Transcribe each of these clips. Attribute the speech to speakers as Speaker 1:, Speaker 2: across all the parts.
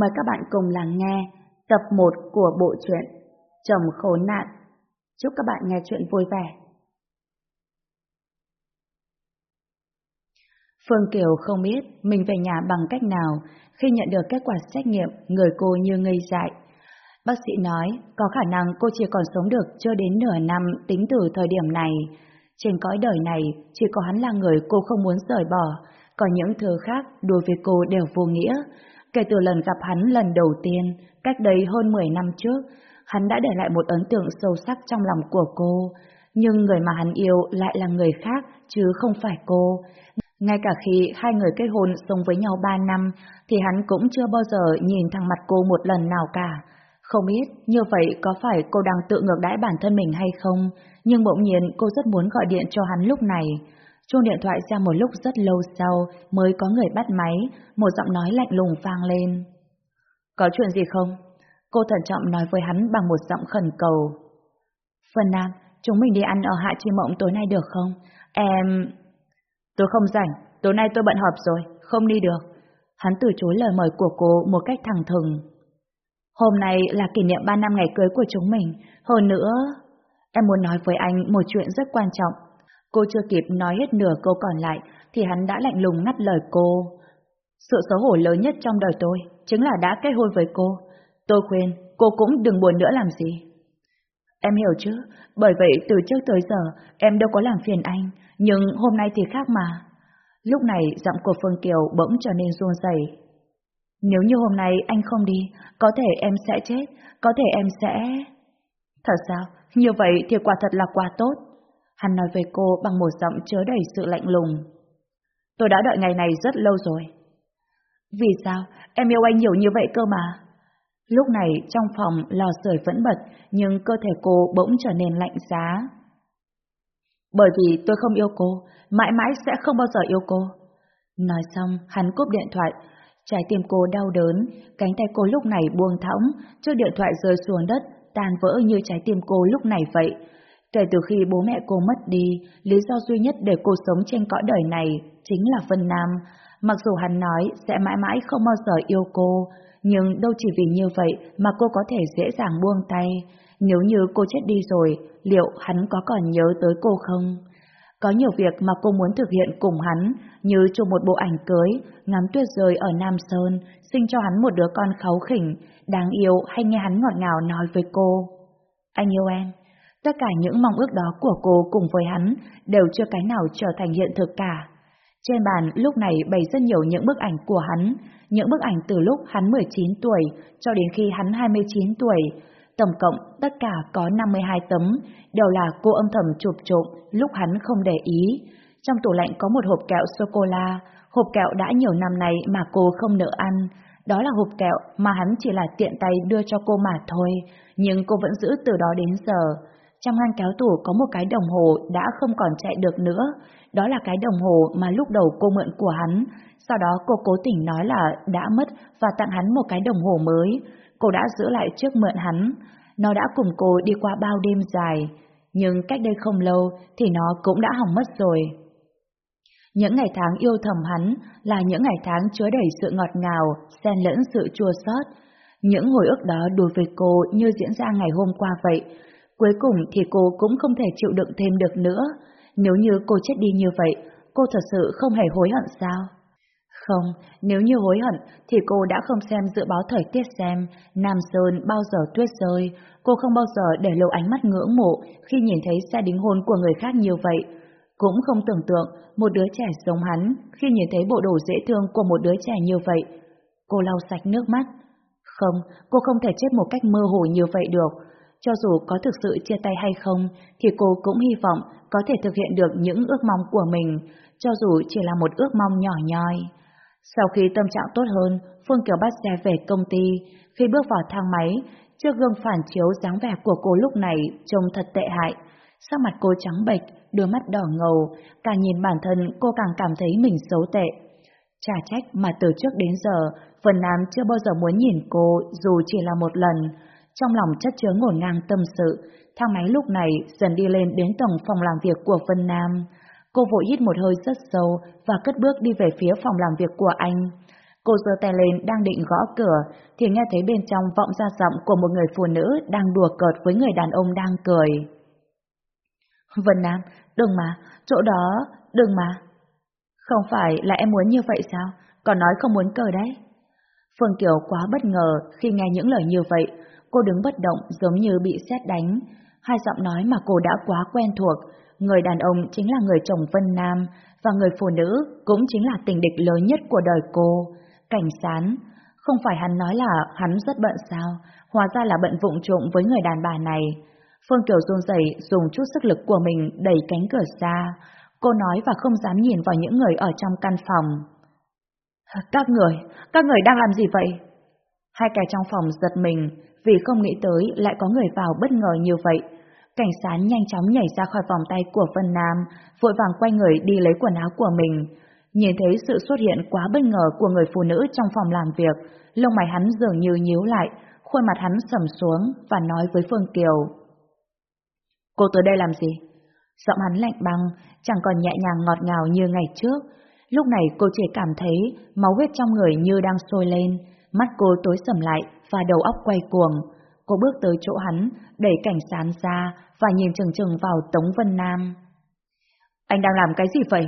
Speaker 1: Mời các bạn cùng lắng nghe tập 1 của bộ truyện Chồng khốn nạn. Chúc các bạn nghe chuyện vui vẻ. Phương Kiều không biết mình về nhà bằng cách nào khi nhận được kết quả xét nghiệm người cô như ngây dại. Bác sĩ nói có khả năng cô chỉ còn sống được chưa đến nửa năm tính từ thời điểm này. Trên cõi đời này chỉ có hắn là người cô không muốn rời bỏ, còn những thứ khác đối với cô đều vô nghĩa. Kể từ lần gặp hắn lần đầu tiên, cách đây hơn 10 năm trước, hắn đã để lại một ấn tượng sâu sắc trong lòng của cô. Nhưng người mà hắn yêu lại là người khác, chứ không phải cô. Ngay cả khi hai người kết hôn sống với nhau 3 năm, thì hắn cũng chưa bao giờ nhìn thẳng mặt cô một lần nào cả. Không biết như vậy có phải cô đang tự ngược đãi bản thân mình hay không, nhưng bỗng nhiên cô rất muốn gọi điện cho hắn lúc này. Chuông điện thoại ra một lúc rất lâu sau mới có người bắt máy, một giọng nói lạnh lùng vang lên. Có chuyện gì không? Cô thận trọng nói với hắn bằng một giọng khẩn cầu. Phần Nam, à, chúng mình đi ăn ở Hạ Chi Mộng tối nay được không? Em... Tôi không rảnh, tối nay tôi bận họp rồi, không đi được. Hắn từ chối lời mời của cô một cách thẳng thừng. Hôm nay là kỷ niệm 3 năm ngày cưới của chúng mình, hơn nữa... Em muốn nói với anh một chuyện rất quan trọng. Cô chưa kịp nói hết nửa câu còn lại, thì hắn đã lạnh lùng ngắt lời cô. Sự xấu hổ lớn nhất trong đời tôi chính là đã kết hôn với cô. Tôi khuyên cô cũng đừng buồn nữa làm gì. Em hiểu chứ, bởi vậy từ trước tới giờ em đâu có làm phiền anh, nhưng hôm nay thì khác mà. Lúc này giọng của Phương Kiều bỗng trở nên run rẩy. Nếu như hôm nay anh không đi, có thể em sẽ chết, có thể em sẽ... Thật sao? Như vậy thì quả thật là quá tốt. Hắn nói với cô bằng một giọng chứa đầy sự lạnh lùng. Tôi đã đợi ngày này rất lâu rồi. Vì sao? Em yêu anh nhiều như vậy cơ mà. Lúc này trong phòng lò sưởi vẫn bật, nhưng cơ thể cô bỗng trở nên lạnh giá. Bởi vì tôi không yêu cô, mãi mãi sẽ không bao giờ yêu cô. Nói xong, hắn cúp điện thoại. Trái tim cô đau đớn, cánh tay cô lúc này buông thõng, chiếc điện thoại rơi xuống đất, tan vỡ như trái tim cô lúc này vậy. Kể từ khi bố mẹ cô mất đi, lý do duy nhất để cô sống trên cõi đời này chính là Vân Nam. Mặc dù hắn nói sẽ mãi mãi không bao giờ yêu cô, nhưng đâu chỉ vì như vậy mà cô có thể dễ dàng buông tay. Nếu như cô chết đi rồi, liệu hắn có còn nhớ tới cô không? Có nhiều việc mà cô muốn thực hiện cùng hắn, như chụp một bộ ảnh cưới, ngắm tuyết rơi ở Nam Sơn, sinh cho hắn một đứa con kháu khỉnh, đáng yêu hay nghe hắn ngọt ngào nói với cô. Anh yêu em. Tất cả những mong ước đó của cô cùng với hắn đều chưa cái nào trở thành hiện thực cả. Trên bàn lúc này bày rất nhiều những bức ảnh của hắn, những bức ảnh từ lúc hắn 19 tuổi cho đến khi hắn 29 tuổi. Tổng cộng tất cả có 52 tấm, đều là cô âm thầm chụp trộm lúc hắn không để ý. Trong tủ lạnh có một hộp kẹo sô-cô-la, hộp kẹo đã nhiều năm nay mà cô không nỡ ăn. Đó là hộp kẹo mà hắn chỉ là tiện tay đưa cho cô mà thôi, nhưng cô vẫn giữ từ đó đến giờ. Trong ngăn kéo tủ có một cái đồng hồ đã không còn chạy được nữa, đó là cái đồng hồ mà lúc đầu cô mượn của hắn, sau đó cô cố tình nói là đã mất và tặng hắn một cái đồng hồ mới. Cô đã giữ lại trước mượn hắn, nó đã cùng cô đi qua bao đêm dài, nhưng cách đây không lâu thì nó cũng đã hỏng mất rồi. Những ngày tháng yêu thầm hắn là những ngày tháng chứa đầy sự ngọt ngào, xen lẫn sự chua xót. Những hồi ức đó đối với cô như diễn ra ngày hôm qua vậy, Cuối cùng thì cô cũng không thể chịu đựng thêm được nữa. Nếu như cô chết đi như vậy, cô thật sự không hề hối hận sao? Không, nếu như hối hận thì cô đã không xem dự báo thời tiết xem Nam Sơn bao giờ tuyết rơi. Cô không bao giờ để lộ ánh mắt ngưỡng mộ khi nhìn thấy xe đính hôn của người khác như vậy. Cũng không tưởng tượng một đứa trẻ giống hắn khi nhìn thấy bộ đồ dễ thương của một đứa trẻ như vậy. Cô lau sạch nước mắt. Không, cô không thể chết một cách mơ hồ như vậy được. Cho dù có thực sự chia tay hay không, thì cô cũng hy vọng có thể thực hiện được những ước mong của mình, cho dù chỉ là một ước mong nhỏ nhoi. Sau khi tâm trạng tốt hơn, Phương Kiều bắt xe về công ty. Khi bước vào thang máy, trước gương phản chiếu dáng vẻ của cô lúc này trông thật tệ hại. Sắc mặt cô trắng bệch, đôi mắt đỏ ngầu, càng nhìn bản thân cô càng cảm thấy mình xấu tệ. Chả trách mà từ trước đến giờ, Vân Nam chưa bao giờ muốn nhìn cô dù chỉ là một lần. Trong lòng chất chứa ngổn ngang tâm sự, thang máy lúc này dần đi lên đến tầng phòng làm việc của Vân Nam. Cô vội hít một hơi rất sâu và cất bước đi về phía phòng làm việc của anh. Cô giơ tay lên đang định gõ cửa, thì nghe thấy bên trong vọng ra giọng của một người phụ nữ đang đùa cợt với người đàn ông đang cười. Vân Nam, đừng mà, chỗ đó, đừng mà. Không phải là em muốn như vậy sao? Còn nói không muốn cười đấy. Phương Kiều quá bất ngờ khi nghe những lời như vậy, cô đứng bất động giống như bị sét đánh. Hai giọng nói mà cô đã quá quen thuộc, người đàn ông chính là người chồng Vân Nam, và người phụ nữ cũng chính là tình địch lớn nhất của đời cô, cảnh sán. Không phải hắn nói là hắn rất bận sao, hóa ra là bận vụng trộm với người đàn bà này. Phương Kiều run rẩy dùng chút sức lực của mình đẩy cánh cửa ra. Cô nói và không dám nhìn vào những người ở trong căn phòng. Các người, các người đang làm gì vậy? Hai kẻ trong phòng giật mình vì không nghĩ tới lại có người vào bất ngờ như vậy. Cảnh sát nhanh chóng nhảy ra khỏi vòng tay của Vân Nam, vội vàng quay người đi lấy quần áo của mình. Nhìn thấy sự xuất hiện quá bất ngờ của người phụ nữ trong phòng làm việc, lông mày hắn dường như nhíu lại, khuôn mặt hắn sầm xuống và nói với Phương Kiều. Cô tới đây làm gì? Giọng hắn lạnh băng, chẳng còn nhẹ nhàng ngọt ngào như ngày trước. Lúc này cô chỉ cảm thấy máu huyết trong người như đang sôi lên, mắt cô tối sầm lại và đầu óc quay cuồng. Cô bước tới chỗ hắn, đẩy cảnh sán ra và nhìn chừng chừng vào Tống Vân Nam. Anh đang làm cái gì vậy?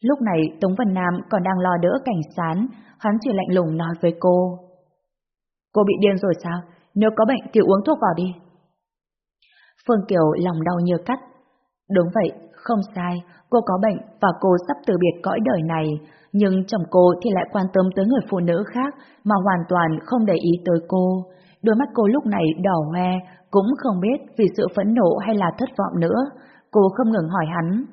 Speaker 1: Lúc này Tống Vân Nam còn đang lo đỡ cảnh sán, hắn chỉ lạnh lùng nói với cô. Cô bị điên rồi sao? Nếu có bệnh thì uống thuốc vào đi. Phương Kiều lòng đau như cắt. Đúng vậy, không sai, cô có bệnh và cô sắp từ biệt cõi đời này, nhưng chồng cô thì lại quan tâm tới người phụ nữ khác mà hoàn toàn không để ý tới cô. Đôi mắt cô lúc này đỏ hoe, cũng không biết vì sự phẫn nộ hay là thất vọng nữa. Cô không ngừng hỏi hắn.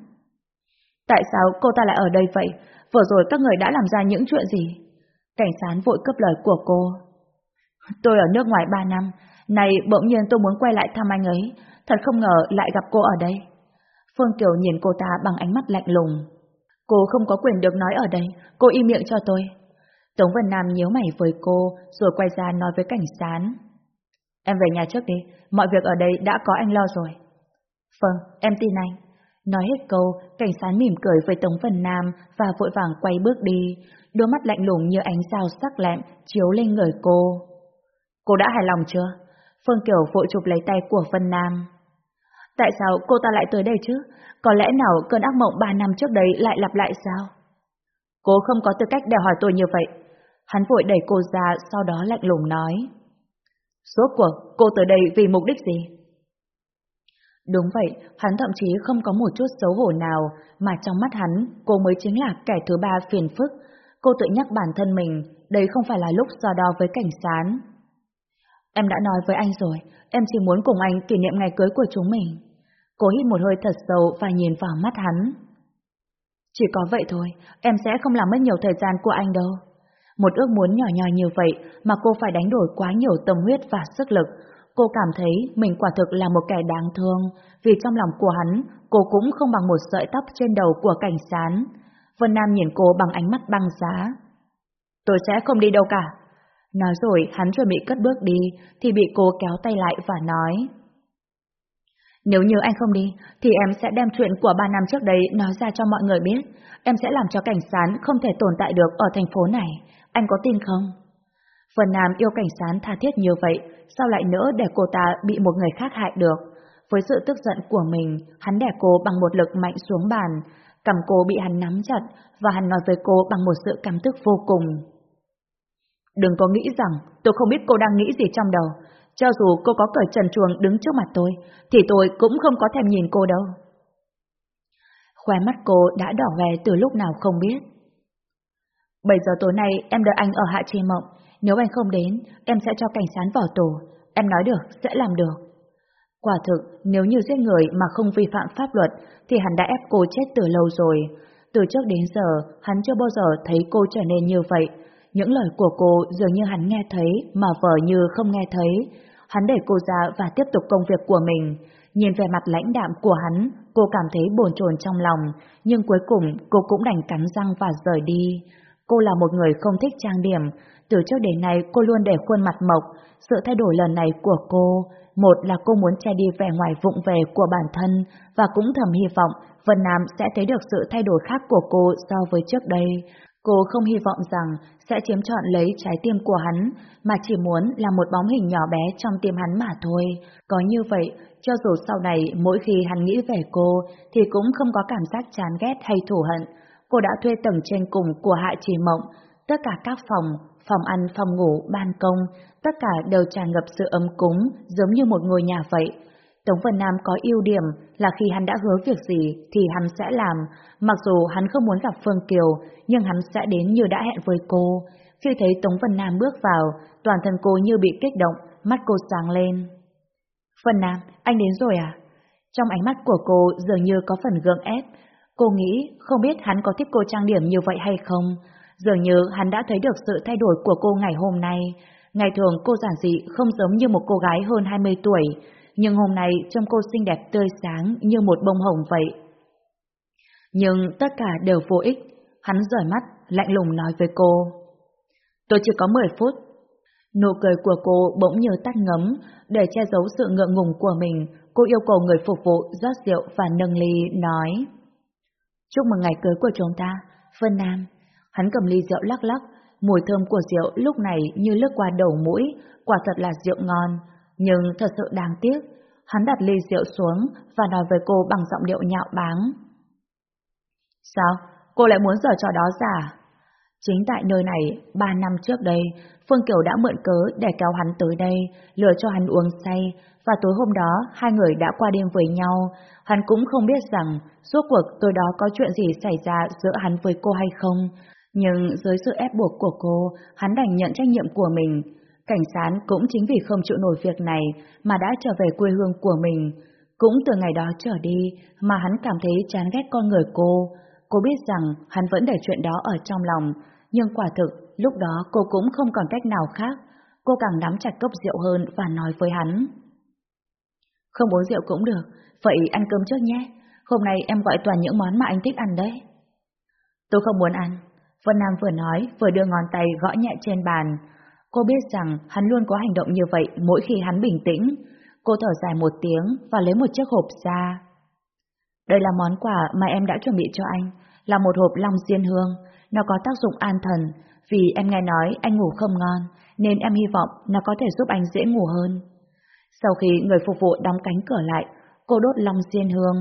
Speaker 1: Tại sao cô ta lại ở đây vậy? Vừa rồi các người đã làm ra những chuyện gì? Cảnh sán vội cấp lời của cô. Tôi ở nước ngoài ba năm, này bỗng nhiên tôi muốn quay lại thăm anh ấy, thật không ngờ lại gặp cô ở đây. Phương Kiều nhìn cô ta bằng ánh mắt lạnh lùng. Cô không có quyền được nói ở đây, cô im miệng cho tôi. Tống Vân Nam nhíu mày với cô, rồi quay ra nói với cảnh sán. Em về nhà trước đi, mọi việc ở đây đã có anh lo rồi. Vâng, em tin anh. Nói hết câu, cảnh sán mỉm cười với Tống Vân Nam và vội vàng quay bước đi, đôi mắt lạnh lùng như ánh sao sắc lẹm chiếu lên người cô. Cô đã hài lòng chưa? Phương Kiều vội chụp lấy tay của Vân Nam. Tại sao cô ta lại tới đây chứ? Có lẽ nào cơn ác mộng ba năm trước đấy lại lặp lại sao? Cô không có tư cách để hỏi tôi như vậy. Hắn vội đẩy cô ra, sau đó lạnh lùng nói. Rốt cuộc, cô tới đây vì mục đích gì? Đúng vậy, hắn thậm chí không có một chút xấu hổ nào, mà trong mắt hắn, cô mới chính là kẻ thứ ba phiền phức. Cô tự nhắc bản thân mình, đây không phải là lúc so đo với cảnh sán. Em đã nói với anh rồi, em chỉ muốn cùng anh kỷ niệm ngày cưới của chúng mình. Cô hít một hơi thật sâu và nhìn vào mắt hắn. Chỉ có vậy thôi, em sẽ không làm mất nhiều thời gian của anh đâu. Một ước muốn nhỏ nhòi như vậy mà cô phải đánh đổi quá nhiều tâm huyết và sức lực. Cô cảm thấy mình quả thực là một kẻ đáng thương, vì trong lòng của hắn, cô cũng không bằng một sợi tóc trên đầu của cảnh sán. Vân Nam nhìn cô bằng ánh mắt băng giá. Tôi sẽ không đi đâu cả. Nói rồi hắn chuẩn bị cất bước đi, thì bị cô kéo tay lại và nói. Nếu như anh không đi, thì em sẽ đem chuyện của ba năm trước đây nói ra cho mọi người biết. Em sẽ làm cho cảnh sán không thể tồn tại được ở thành phố này. Anh có tin không? Phần Nam yêu cảnh sán tha thiết như vậy, sao lại nỡ để cô ta bị một người khác hại được? Với sự tức giận của mình, hắn đè cô bằng một lực mạnh xuống bàn, cầm cô bị hắn nắm chặt và hắn nói với cô bằng một sự cảm tức vô cùng. Đừng có nghĩ rằng tôi không biết cô đang nghĩ gì trong đầu. Cho dù cô có cởi trần chuồng đứng trước mặt tôi, thì tôi cũng không có thèm nhìn cô đâu. Khoe mắt cô đã đỏ hoe từ lúc nào không biết. Bây giờ tối nay em đợi anh ở Hạ Chi Mộng, nếu anh không đến, em sẽ cho cảnh sát vào tù. Em nói được, sẽ làm được. Quả thực, nếu như giết người mà không vi phạm pháp luật, thì hắn đã ép cô chết từ lâu rồi. Từ trước đến giờ, hắn chưa bao giờ thấy cô trở nên như vậy, những lời của cô dường như hắn nghe thấy mà vờ như không nghe thấy. Hắn đẩy cô ra và tiếp tục công việc của mình. Nhìn về mặt lãnh đạm của hắn, cô cảm thấy bồn chồn trong lòng, nhưng cuối cùng cô cũng đành cắn răng và rời đi. Cô là một người không thích trang điểm, từ trước đến nay cô luôn để khuôn mặt mộc, sự thay đổi lần này của cô, một là cô muốn che đi vẻ ngoài vụng về của bản thân và cũng thầm hy vọng Vân Nam sẽ thấy được sự thay đổi khác của cô so với trước đây. Cô không hy vọng rằng sẽ chiếm trọn lấy trái tim của hắn, mà chỉ muốn là một bóng hình nhỏ bé trong tim hắn mà thôi. Có như vậy, cho dù sau này mỗi khi hắn nghĩ về cô, thì cũng không có cảm giác chán ghét hay thù hận. Cô đã thuê tầng trên cùng của Hạ Trì Mộng, tất cả các phòng, phòng ăn, phòng ngủ, ban công, tất cả đều tràn ngập sự ấm cúng, giống như một ngôi nhà vậy. Tống Vân Nam có ưu điểm là khi hắn đã hứa việc gì thì hắn sẽ làm, mặc dù hắn không muốn gặp Phương Kiều, nhưng hắn sẽ đến như đã hẹn với cô. Khi thấy Tống Vân Nam bước vào, toàn thân cô như bị kích động, mắt cô sáng lên. Vân Nam, anh đến rồi à? Trong ánh mắt của cô dường như có phần gượng ép. Cô nghĩ không biết hắn có thích cô trang điểm như vậy hay không. Dường như hắn đã thấy được sự thay đổi của cô ngày hôm nay. Ngày thường cô giản dị không giống như một cô gái hơn 20 tuổi, nhưng hôm nay trông cô xinh đẹp tươi sáng như một bông hồng vậy. Nhưng tất cả đều vô ích, hắn rời mắt, lạnh lùng nói với cô. Tôi chỉ có 10 phút. Nụ cười của cô bỗng như tắt ngấm, để che giấu sự ngượng ngùng của mình, cô yêu cầu người phục vụ rót rượu và nâng ly, nói. Chúc mừng ngày cưới của chúng ta, Vân Nam. Hắn cầm ly rượu lắc lắc, mùi thơm của rượu lúc này như lướt qua đầu mũi, quả thật là rượu ngon, nhưng thật sự đáng tiếc. Hắn đặt ly rượu xuống và nói với cô bằng giọng điệu nhạo báng. Sao? Cô lại muốn giở trò đó giả? Chính tại nơi này, ba năm trước đây, Phương Kiều đã mượn cớ để kéo hắn tới đây, lừa cho hắn uống say, và tối hôm đó hai người đã qua đêm với nhau. Hắn cũng không biết rằng suốt cuộc tối đó có chuyện gì xảy ra giữa hắn với cô hay không, nhưng dưới sự ép buộc của cô, hắn đành nhận trách nhiệm của mình. Cảnh Sán cũng chính vì không chịu nổi việc này mà đã trở về quê hương của mình. Cũng từ ngày đó trở đi mà hắn cảm thấy chán ghét con người cô. Cô biết rằng hắn vẫn để chuyện đó ở trong lòng, nhưng quả thực lúc đó cô cũng không còn cách nào khác. Cô càng nắm chặt cốc rượu hơn và nói với hắn. Không uống rượu cũng được, vậy ăn cơm trước nhé. Hôm nay em gọi toàn những món mà anh thích ăn đấy. Tôi không muốn ăn. Vân Nam vừa nói vừa đưa ngón tay gõ nhẹ trên bàn. Cô biết rằng hắn luôn có hành động như vậy mỗi khi hắn bình tĩnh. Cô thở dài một tiếng và lấy một chiếc hộp ra. Đây là món quà mà em đã chuẩn bị cho anh, là một hộp long diên hương. Nó có tác dụng an thần, vì em nghe nói anh ngủ không ngon, nên em hy vọng nó có thể giúp anh dễ ngủ hơn. Sau khi người phục vụ đóng cánh cửa lại, cô đốt long diên hương,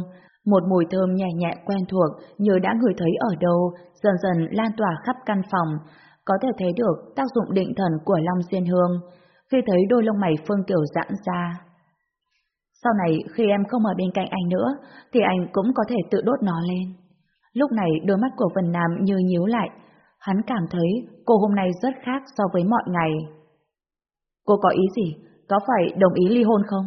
Speaker 1: một mùi thơm nhẹ nhẹ quen thuộc như đã ngửi thấy ở đâu, dần dần lan tỏa khắp căn phòng, có thể thấy được tác dụng định thần của Long Diên Hương, khi thấy đôi lông mày Phương Kiều giãn ra. Sau này khi em không ở bên cạnh anh nữa, thì anh cũng có thể tự đốt nó lên. Lúc này đôi mắt của Vân Nam như nhíu lại, hắn cảm thấy cô hôm nay rất khác so với mọi ngày. Cô có ý gì? Có phải đồng ý ly hôn không?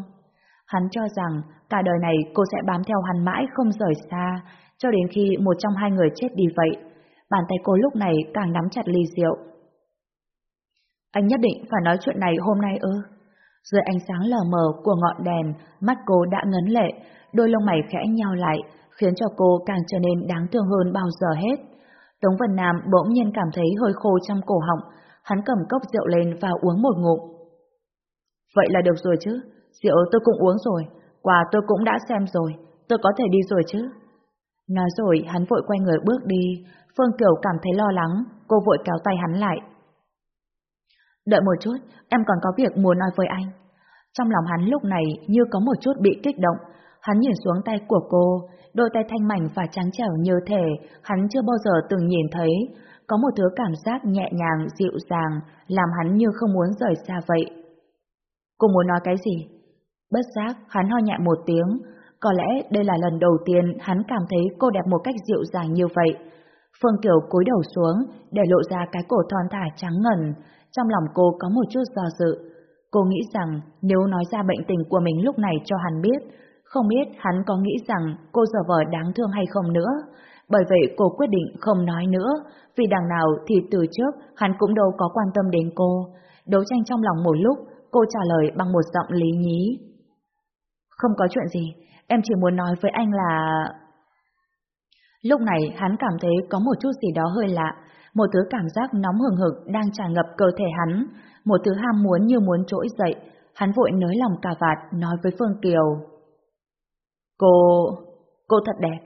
Speaker 1: Hắn cho rằng cả đời này cô sẽ bám theo hắn mãi không rời xa, cho đến khi một trong hai người chết đi vậy. Bàn tay cô lúc này càng nắm chặt ly rượu. Anh nhất định phải nói chuyện này hôm nay ư? Dưới ánh sáng lờ mờ của ngọn đèn, mắt cô đã ngấn lệ, đôi lông mày khẽ nhao lại, khiến cho cô càng trở nên đáng thương hơn bao giờ hết. Tống Vân Nam bỗng nhiên cảm thấy hơi khô trong cổ họng, hắn cầm cốc rượu lên và uống một ngụm. Vậy là được rồi chứ, rượu tôi cũng uống rồi, quà tôi cũng đã xem rồi, tôi có thể đi rồi chứ. Nói rồi hắn vội quay người bước đi, Phương Kiều cảm thấy lo lắng, cô vội kéo tay hắn lại. Đợi một chút, em còn có việc muốn nói với anh. Trong lòng hắn lúc này như có một chút bị kích động, hắn nhìn xuống tay của cô, đôi tay thanh mảnh và trắng trẻo như thể hắn chưa bao giờ từng nhìn thấy, có một thứ cảm giác nhẹ nhàng, dịu dàng, làm hắn như không muốn rời xa vậy. Cô muốn nói cái gì? Bất giác, hắn ho nhẹ một tiếng, có lẽ đây là lần đầu tiên hắn cảm thấy cô đẹp một cách dịu dàng như vậy. Phương Kiều cúi đầu xuống để lộ ra cái cổ thon thả trắng ngần, trong lòng cô có một chút do dự. Cô nghĩ rằng nếu nói ra bệnh tình của mình lúc này cho hắn biết, không biết hắn có nghĩ rằng cô giờ vờ đáng thương hay không nữa. Bởi vậy cô quyết định không nói nữa, vì đằng nào thì từ trước hắn cũng đâu có quan tâm đến cô. Đấu tranh trong lòng một lúc, cô trả lời bằng một giọng lý nhí. Không có chuyện gì, em chỉ muốn nói với anh là... Lúc này hắn cảm thấy có một chút gì đó hơi lạ, một thứ cảm giác nóng hừng hực đang tràn ngập cơ thể hắn, một thứ ham muốn như muốn trỗi dậy, hắn vội nới lòng cà vạt nói với Phương Kiều. Cô... cô thật đẹp.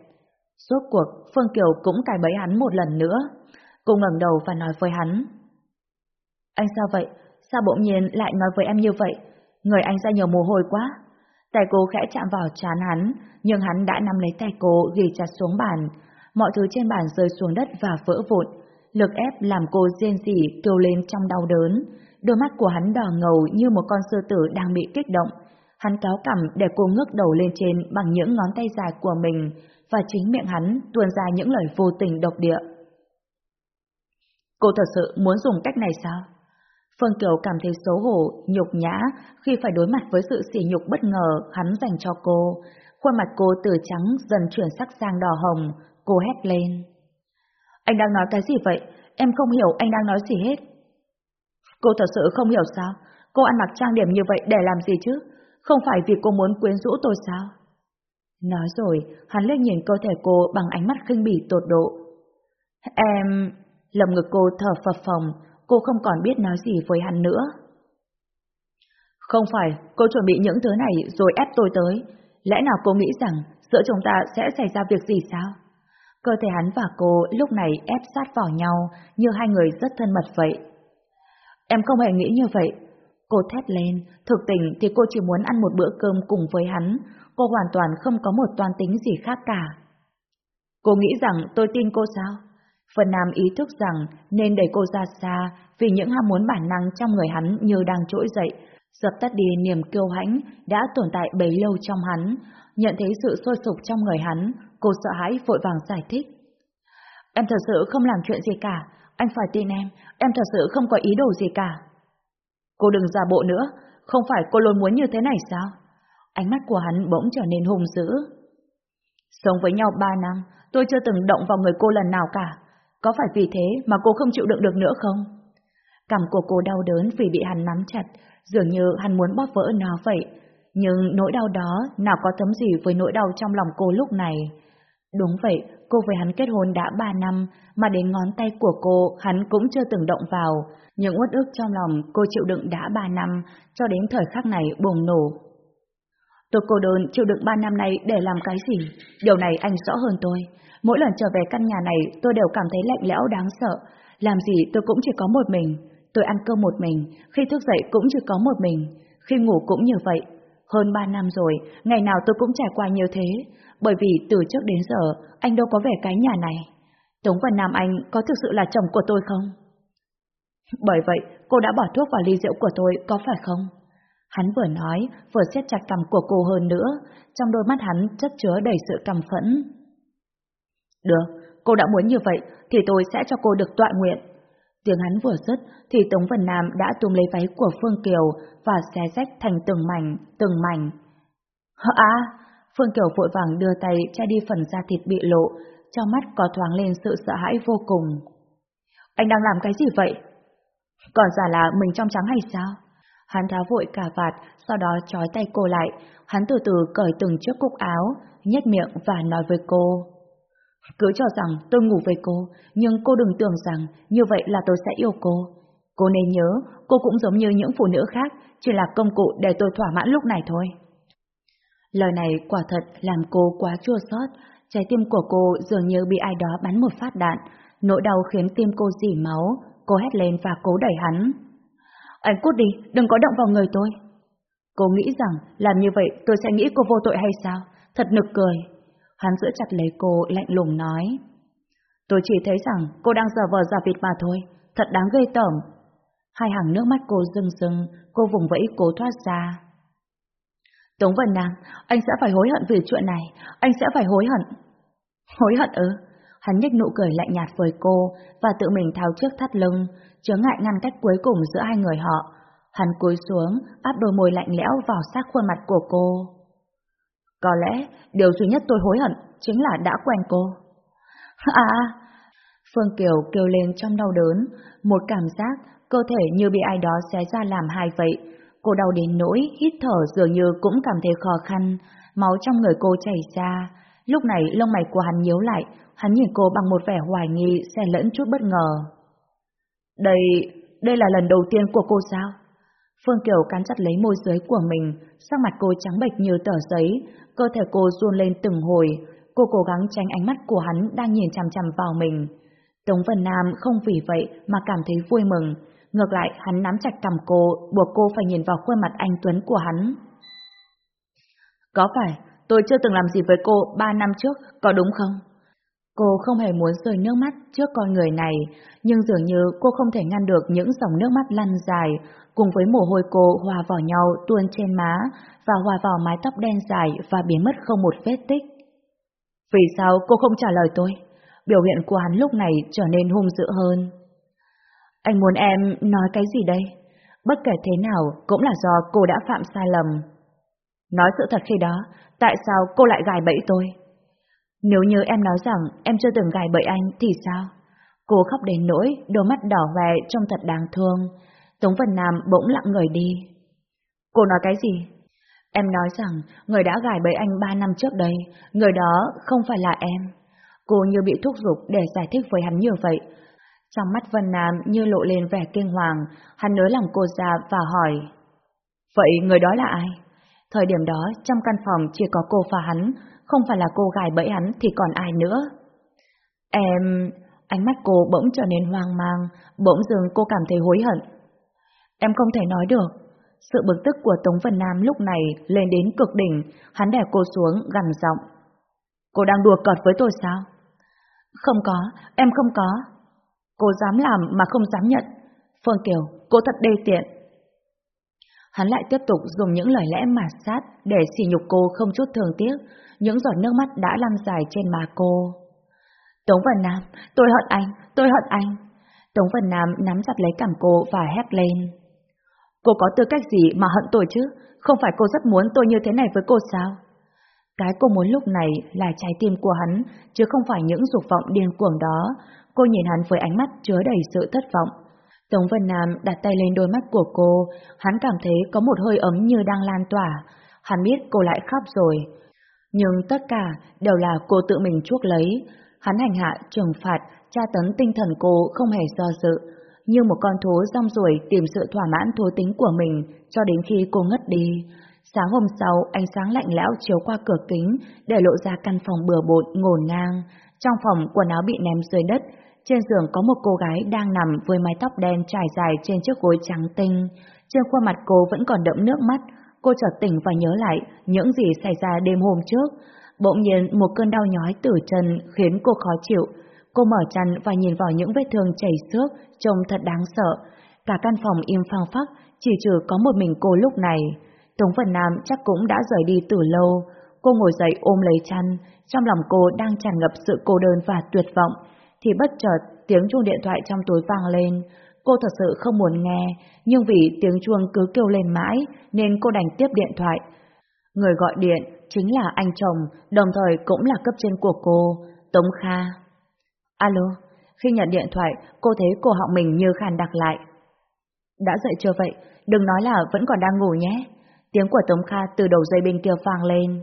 Speaker 1: Suốt cuộc, Phương Kiều cũng cài bẫy hắn một lần nữa. Cô ngẩng đầu và nói với hắn. Anh sao vậy? Sao bỗng nhiên lại nói với em như vậy? Người anh ra nhiều mồ hôi quá. Tay cô khẽ chạm vào chán hắn, nhưng hắn đã nắm lấy tay cô ghi chặt xuống bàn. Mọi thứ trên bàn rơi xuống đất và vỡ vụn. Lực ép làm cô rên rỉ kêu lên trong đau đớn. Đôi mắt của hắn đỏ ngầu như một con sư tử đang bị kích động. Hắn cáo cằm để cô ngước đầu lên trên bằng những ngón tay dài của mình, và chính miệng hắn tuôn ra những lời vô tình độc địa. Cô thật sự muốn dùng cách này sao? Phương Kiều cảm thấy xấu hổ, nhục nhã khi phải đối mặt với sự sỉ nhục bất ngờ hắn dành cho cô. Khuôn mặt cô từ trắng dần chuyển sắc sang đỏ hồng, cô hét lên. Anh đang nói cái gì vậy? Em không hiểu anh đang nói gì hết. Cô thật sự không hiểu sao? Cô ăn mặc trang điểm như vậy để làm gì chứ? Không phải vì cô muốn quyến rũ tôi sao? Nói rồi, hắn liếc nhìn cơ thể cô bằng ánh mắt khinh bỉ tột độ. Em... Lồng ngực cô thở phập phồng, cô không còn biết nói gì với hắn nữa. Không phải, cô chuẩn bị những thứ này rồi ép tôi tới. Lẽ nào cô nghĩ rằng giữa chúng ta sẽ xảy ra việc gì sao? Cơ thể hắn và cô lúc này ép sát vào nhau như hai người rất thân mật vậy. Em không hề nghĩ như vậy. Cô thét lên, thực tình thì cô chỉ muốn ăn một bữa cơm cùng với hắn, cô hoàn toàn không có một toan tính gì khác cả. Cô nghĩ rằng tôi tin cô sao? Phần Nam ý thức rằng nên đẩy cô ra xa vì những ham muốn bản năng trong người hắn như đang trỗi dậy, dập tắt đi niềm kiêu hãnh đã tồn tại bấy lâu trong hắn. Nhận thấy sự sôi sục trong người hắn, cô sợ hãi vội vàng giải thích. Em thật sự không làm chuyện gì cả, anh phải tin em, em thật sự không có ý đồ gì cả. Cô đừng giả bộ nữa, không phải cô luôn muốn như thế này sao? Ánh mắt của hắn bỗng trở nên hùng dữ. Sống với nhau ba năm, tôi chưa từng động vào người cô lần nào cả. Có phải vì thế mà cô không chịu đựng được nữa không? Cảm của cô đau đớn vì bị hắn nắm chặt, dường như hắn muốn bóp vỡ nó vậy. Nhưng nỗi đau đó nào có thấm gì với nỗi đau trong lòng cô lúc này. Đúng vậy, cô với hắn kết hôn đã ba năm, mà đến ngón tay của cô hắn cũng chưa từng động vào. Những uất ức trong lòng cô chịu đựng đã ba năm, cho đến thời khắc này bùng nổ. Tôi cô đơn chịu đựng ba năm nay để làm cái gì? Điều này anh rõ hơn tôi. Mỗi lần trở về căn nhà này tôi đều cảm thấy lạnh lẽo đáng sợ. Làm gì tôi cũng chỉ có một mình. Tôi ăn cơm một mình, khi thức dậy cũng chỉ có một mình, khi ngủ cũng như vậy. Hơn ba năm rồi, ngày nào tôi cũng trải qua như thế, bởi vì từ trước đến giờ anh đâu có về cái nhà này. Tống Văn Nam Anh có thực sự là chồng của tôi không? Bởi vậy, cô đã bỏ thuốc vào ly rượu của tôi, có phải không? Hắn vừa nói, vừa siết chặt cằm của cô hơn nữa, trong đôi mắt hắn chất chứa đầy sự căm phẫn. Được, cô đã muốn như vậy, thì tôi sẽ cho cô được tọa nguyện. Tiếng hắn vừa dứt, thì Tống Vân Nam đã túm lấy váy của Phương Kiều và xé rách thành từng mảnh, từng mảnh. À! Phương Kiều vội vàng đưa tay che đi phần da thịt bị lộ, trong mắt có thoáng lên sự sợ hãi vô cùng. Anh đang làm cái gì vậy? Còn giả là mình trong trắng hay sao? Hắn tháo vội cả vạt, sau đó trói tay cô lại. Hắn từ từ cởi từng chiếc cúc áo, nhếch miệng và nói với cô. Cứ cho rằng tôi ngủ với cô, nhưng cô đừng tưởng rằng như vậy là tôi sẽ yêu cô. Cô nên nhớ, cô cũng giống như những phụ nữ khác, chỉ là công cụ để tôi thỏa mãn lúc này thôi. Lời này quả thật làm cô quá chua xót, trái tim của cô dường như bị ai đó bắn một phát đạn, nỗi đau khiến tim cô dỉ máu, cô hét lên và cố đẩy hắn. Anh cút đi, đừng có động vào người tôi. Cô nghĩ rằng làm như vậy tôi sẽ nghĩ cô vô tội hay sao? Thật nực cười. Hắn giữ chặt lấy cô lạnh lùng nói. Tôi chỉ thấy rằng cô đang giờ vờ giả vịt mà thôi, thật đáng ghê tởm. Hai hàng nước mắt cô rưng rưng, cô vùng vẫy cố thoát ra. Tống Vân Nam, anh sẽ phải hối hận vì chuyện này, anh sẽ phải hối hận. Hối hận ư? Hắn nhếch nụ cười lạnh nhạt với cô và tự mình tháo chiếc thắt lưng, chướng ngại ngăn cách cuối cùng giữa hai người họ. Hắn cúi xuống, áp đôi môi lạnh lẽo vào sát khuôn mặt của cô. Có lẽ, điều duy nhất tôi hối hận chính là đã quen cô. À! Phương Kiều kêu lên trong đau đớn, một cảm giác cơ thể như bị ai đó xé ra làm hai vậy. Cô đau đến nỗi, hít thở dường như cũng cảm thấy khó khăn, máu trong người cô chảy ra. Lúc này lông mày của hắn nhíu lại, hắn nhìn cô bằng một vẻ hoài nghi, xen lẫn chút bất ngờ. Đây, đây là lần đầu tiên của cô sao? Phương Kiều cắn chặt lấy môi dưới của mình, sắc mặt cô trắng bệch như tờ giấy, cơ thể cô run lên từng hồi, cô cố gắng tránh ánh mắt của hắn đang nhìn chằm chằm vào mình. Tống Vân Nam không vì vậy mà cảm thấy vui mừng. Ngược lại, hắn nắm chặt cầm cô, buộc cô phải nhìn vào khuôn mặt anh Tuấn của hắn. Có phải, tôi chưa từng làm gì với cô ba năm trước, có đúng không? Cô không hề muốn rơi nước mắt trước con người này, nhưng dường như cô không thể ngăn được những dòng nước mắt lăn dài, cùng với mồ hôi cô hòa vào nhau tuôn trên má và hòa vào mái tóc đen dài và biến mất không một vết tích. Vì sao cô không trả lời tôi? Biểu hiện của hắn lúc này trở nên hung dữ hơn. Anh muốn em nói cái gì đây? Bất kể thế nào cũng là do cô đã phạm sai lầm. Nói sự thật khi đó, tại sao cô lại gài bẫy tôi? Nếu như em nói rằng em chưa từng gài bẫy anh thì sao? Cô khóc đến nỗi, đôi mắt đỏ hoe trông thật đáng thương. Tống Vân Nam bỗng lặng người đi. Cô nói cái gì? Em nói rằng người đã gài bẫy anh ba năm trước đây, người đó không phải là em. Cô như bị thúc giục để giải thích với hắn như vậy. Trong mắt Vân Nam như lộ lên vẻ kinh hoàng, hắn nới lòng cô ra và hỏi. Vậy người đó là ai? Thời điểm đó, trong căn phòng chỉ có cô và hắn, không phải là cô gài bẫy hắn thì còn ai nữa. Em... Ánh mắt cô bỗng trở nên hoang mang, bỗng dưng cô cảm thấy hối hận. Em không thể nói được. Sự bực tức của Tống Vân Nam lúc này lên đến cực đỉnh, hắn đè cô xuống gằn giọng. Cô đang đùa cợt với tôi sao? Không có, em không có. Cô dám làm mà không dám nhận. Phương Kiều, cô thật đê tiện. Hắn lại tiếp tục dùng những lời lẽ mà sát để xỉ nhục cô không chút thường tiếc, những giọt nước mắt đã lăn dài trên má cô. Tống Vân Nam, tôi hận anh, tôi hận anh. Tống Vân Nam nắm chặt lấy cằm cô và hét lên. Cô có tư cách gì mà hận tôi chứ? Không phải cô rất muốn tôi như thế này với cô sao? Cái cô muốn lúc này là trái tim của hắn, chứ không phải những dục vọng điên cuồng đó. Cô nhìn hắn với ánh mắt chứa đầy sự thất vọng. Tống Vân Nam đặt tay lên đôi mắt của cô, hắn cảm thấy có một hơi ấm như đang lan tỏa. Hắn biết cô lại khóc rồi. Nhưng tất cả đều là cô tự mình chuốc lấy. Hắn hành hạ, trừng phạt, tra tấn tinh thần cô không hề do dự. Như một con thú rong ruổi tìm sự thỏa mãn thú tính của mình cho đến khi cô ngất đi. Sáng hôm sau, ánh sáng lạnh lẽo chiếu qua cửa kính để lộ ra căn phòng bừa bộn ngổn ngang. Trong phòng, quần áo bị ném dưới đất, trên giường có một cô gái đang nằm với mái tóc đen trải dài trên chiếc gối trắng tinh. Trên khuôn mặt cô vẫn còn đẫm nước mắt. Cô chợt tỉnh và nhớ lại những gì xảy ra đêm hôm trước. Bỗng nhiên một cơn đau nhói từ chân khiến cô khó chịu. Cô mở chăn và nhìn vào những vết thương chảy xước, trông thật đáng sợ. Cả căn phòng im phăng phắc, chỉ trừ có một mình cô lúc này. Tống Phần Nam chắc cũng đã rời đi từ lâu. Cô ngồi dậy ôm lấy chăn, trong lòng cô đang tràn ngập sự cô đơn và tuyệt vọng thì bất chợt tiếng chuông điện thoại trong túi vang lên. Cô thật sự không muốn nghe, nhưng vì tiếng chuông cứ kêu lên mãi nên cô đành tiếp điện thoại. Người gọi điện chính là anh chồng, đồng thời cũng là cấp trên của cô, Tống Kha. Alo, khi nhận điện thoại, cô thấy cổ họng mình như khàn đặc lại. Đã dậy chưa vậy? Đừng nói là vẫn còn đang ngủ nhé. Tiếng của Tống Kha từ đầu dây bên kia vang lên.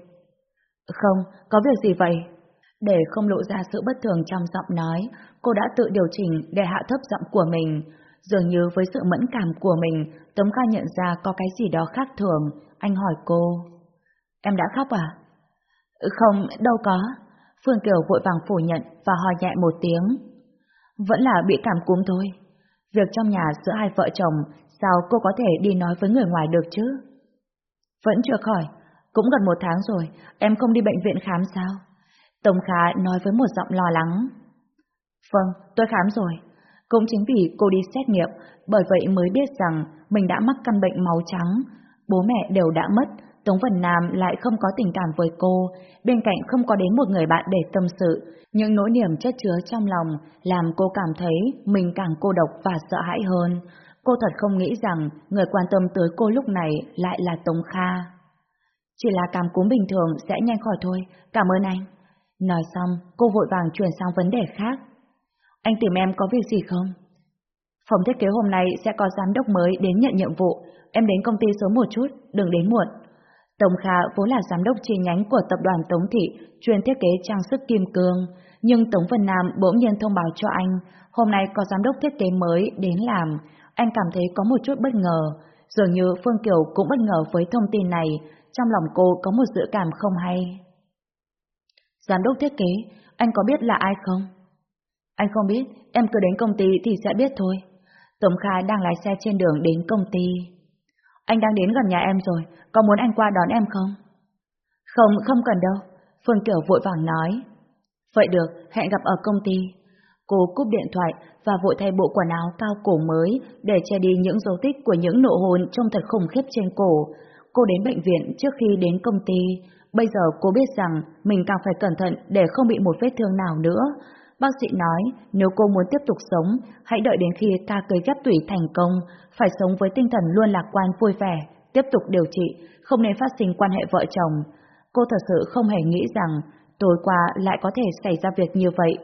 Speaker 1: Không, có việc gì vậy? Để không lộ ra sự bất thường trong giọng nói, cô đã tự điều chỉnh để hạ thấp giọng của mình. Dường như với sự mẫn cảm của mình, Tống Kha nhận ra có cái gì đó khác thường. Anh hỏi cô. Em đã khóc à? Không, đâu có. Phương Kiều vội vàng phủ nhận và hò nhẹ một tiếng. Vẫn là bị cảm cúm thôi. Việc trong nhà giữa hai vợ chồng, sao cô có thể đi nói với người ngoài được chứ? Vẫn chưa khỏi, cũng gần một tháng rồi, em không đi bệnh viện khám sao? Tổng Khá nói với một giọng lo lắng. Vâng, tôi khám rồi. Cũng chính vì cô đi xét nghiệm, bởi vậy mới biết rằng mình đã mắc căn bệnh máu trắng. Bố mẹ đều đã mất, Tống Vân Nam lại không có tình cảm với cô, bên cạnh không có đến một người bạn để tâm sự. Những nỗi niềm chất chứa trong lòng làm cô cảm thấy mình càng cô độc và sợ hãi hơn. Cô thật không nghĩ rằng người quan tâm tới cô lúc này lại là Tống Kha. Chỉ là cảm cúm bình thường sẽ nhanh khỏi thôi, cảm ơn anh. Nói xong, cô vội vàng chuyển sang vấn đề khác. Anh tìm em có việc gì không? Phòng thiết kế hôm nay sẽ có giám đốc mới đến nhận nhiệm vụ. Em đến công ty sớm một chút, đừng đến muộn. Tổng Kha vốn là giám đốc chi nhánh của tập đoàn Tống Thị, chuyên thiết kế trang sức kim cương. Nhưng Tống Vân Nam bỗng nhiên thông báo cho anh, hôm nay có giám đốc thiết kế mới đến làm. Anh cảm thấy có một chút bất ngờ. Dường như Phương Kiều cũng bất ngờ với thông tin này, trong lòng cô có một dự cảm không hay. Giám đốc thiết kế, anh có biết là ai không? Anh không biết, em cứ đến công ty thì sẽ biết thôi. Tống Kha đang lái xe trên đường đến công ty. Anh đang đến gần nhà em rồi, có muốn anh qua đón em không? Không, không cần đâu. Phương kiểu vội vàng nói. Vậy được, hẹn gặp ở công ty. Cô cúp điện thoại và vội thay bộ quần áo cao cổ mới để che đi những dấu tích của những nụ hôn trông thật khủng khiếp trên cổ. Cô đến bệnh viện trước khi đến công ty. Bây giờ cô biết rằng mình càng phải cẩn thận để không bị một vết thương nào nữa. Bác sĩ nói nếu cô muốn tiếp tục sống, hãy đợi đến khi ca cấy ghép tủy thành công, phải sống với tinh thần luôn lạc quan vui vẻ, tiếp tục điều trị, không nên phát sinh quan hệ vợ chồng. Cô thật sự không hề nghĩ rằng tối qua lại có thể xảy ra việc như vậy.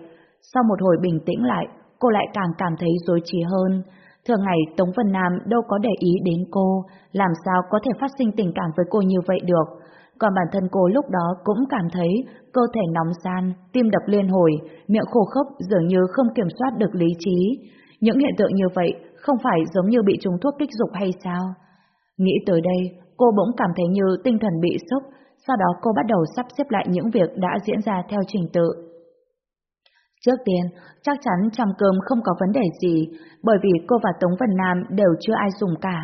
Speaker 1: Sau một hồi bình tĩnh lại, cô lại càng cảm thấy dối trí hơn. Thường ngày Tống Vân Nam đâu có để ý đến cô, làm sao có thể phát sinh tình cảm với cô như vậy được. Còn bản thân cô lúc đó cũng cảm thấy cơ thể nóng san, tim đập liên hồi, miệng khô khốc dường như không kiểm soát được lý trí. Những hiện tượng như vậy không phải giống như bị trúng thuốc kích dục hay sao? Nghĩ tới đây, cô bỗng cảm thấy như tinh thần bị sốc, sau đó cô bắt đầu sắp xếp lại những việc đã diễn ra theo trình tự. Trước tiên, chắc chắn trong cơm không có vấn đề gì, bởi vì cô và Tống Vân Nam đều chưa ai dùng cả.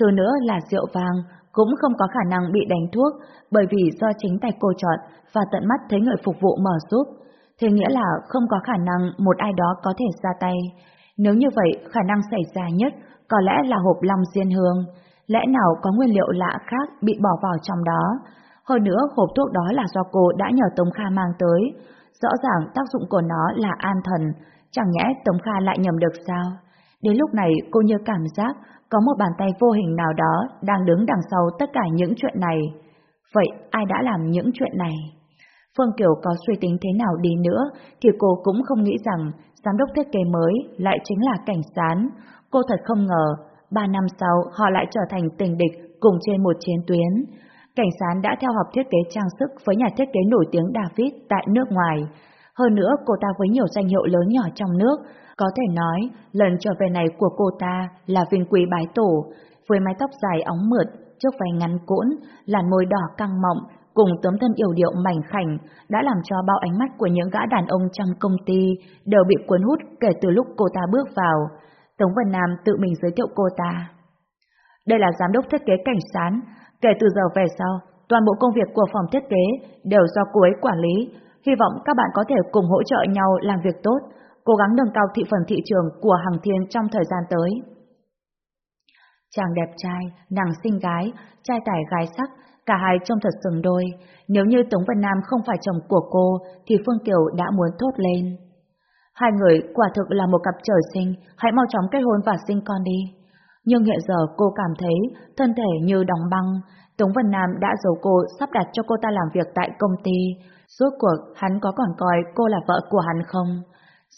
Speaker 1: Thứ nữa là rượu vang, cũng không có khả năng bị đánh thuốc, bởi vì do chính tay cô chọn và tận mắt thấy người phục vụ mở giúp. Thế nghĩa là không có khả năng một ai đó có thể ra tay. Nếu như vậy, khả năng xảy ra nhất có lẽ là hộp long diên hương. Lẽ nào có nguyên liệu lạ khác bị bỏ vào trong đó? Hơn nữa, hộp thuốc đó là do cô đã nhờ Tống Kha mang tới. Rõ ràng tác dụng của nó là an thần, chẳng nhẽ Tống Kha lại nhầm được sao? Đến lúc này cô như cảm giác có một bàn tay vô hình nào đó đang đứng đằng sau tất cả những chuyện này. Vậy ai đã làm những chuyện này? Phương Kiều có suy tính thế nào đi nữa thì cô cũng không nghĩ rằng giám đốc thiết kế mới lại chính là cảnh sán. Cô thật không ngờ, ba năm sau họ lại trở thành tình địch cùng trên một chiến tuyến. Cảnh sán đã theo học thiết kế trang sức với nhà thiết kế nổi tiếng David tại nước ngoài. Hơn nữa cô ta với nhiều danh hiệu lớn nhỏ trong nước, có thể nói lần trở về này của cô ta là viên quý bái tổ, với mái tóc dài óng mượt, chiếc váy ngắn cỗn, làn môi đỏ căng mọng, cùng tấm thân yểu điệu mảnh khảnh đã làm cho bao ánh mắt của những gã đàn ông trong công ty đều bị cuốn hút kể từ lúc cô ta bước vào. Tống Vân Nam tự mình giới thiệu cô ta. Đây là giám đốc thiết kế cảnh sán, kể từ giờ về sau, toàn bộ công việc của phòng thiết kế đều do cô ấy quản lý, hy vọng các bạn có thể cùng hỗ trợ nhau làm việc tốt, cố gắng nâng cao thị phần thị trường của Hằng Thiên trong thời gian tới. Chàng đẹp trai, nàng xinh gái, trai tài gái sắc, cả hai trông thật sừng đôi. Nếu như Tống Vân Nam không phải chồng của cô, thì Phương Kiều đã muốn thốt lên. Hai người quả thực là một cặp trời sinh, hãy mau chóng kết hôn và sinh con đi. Nhưng hiện giờ cô cảm thấy thân thể như đóng băng. Tống Vân Nam đã giấu cô sắp đặt cho cô ta làm việc tại công ty. Suốt cuộc hắn có còn coi cô là vợ của hắn không?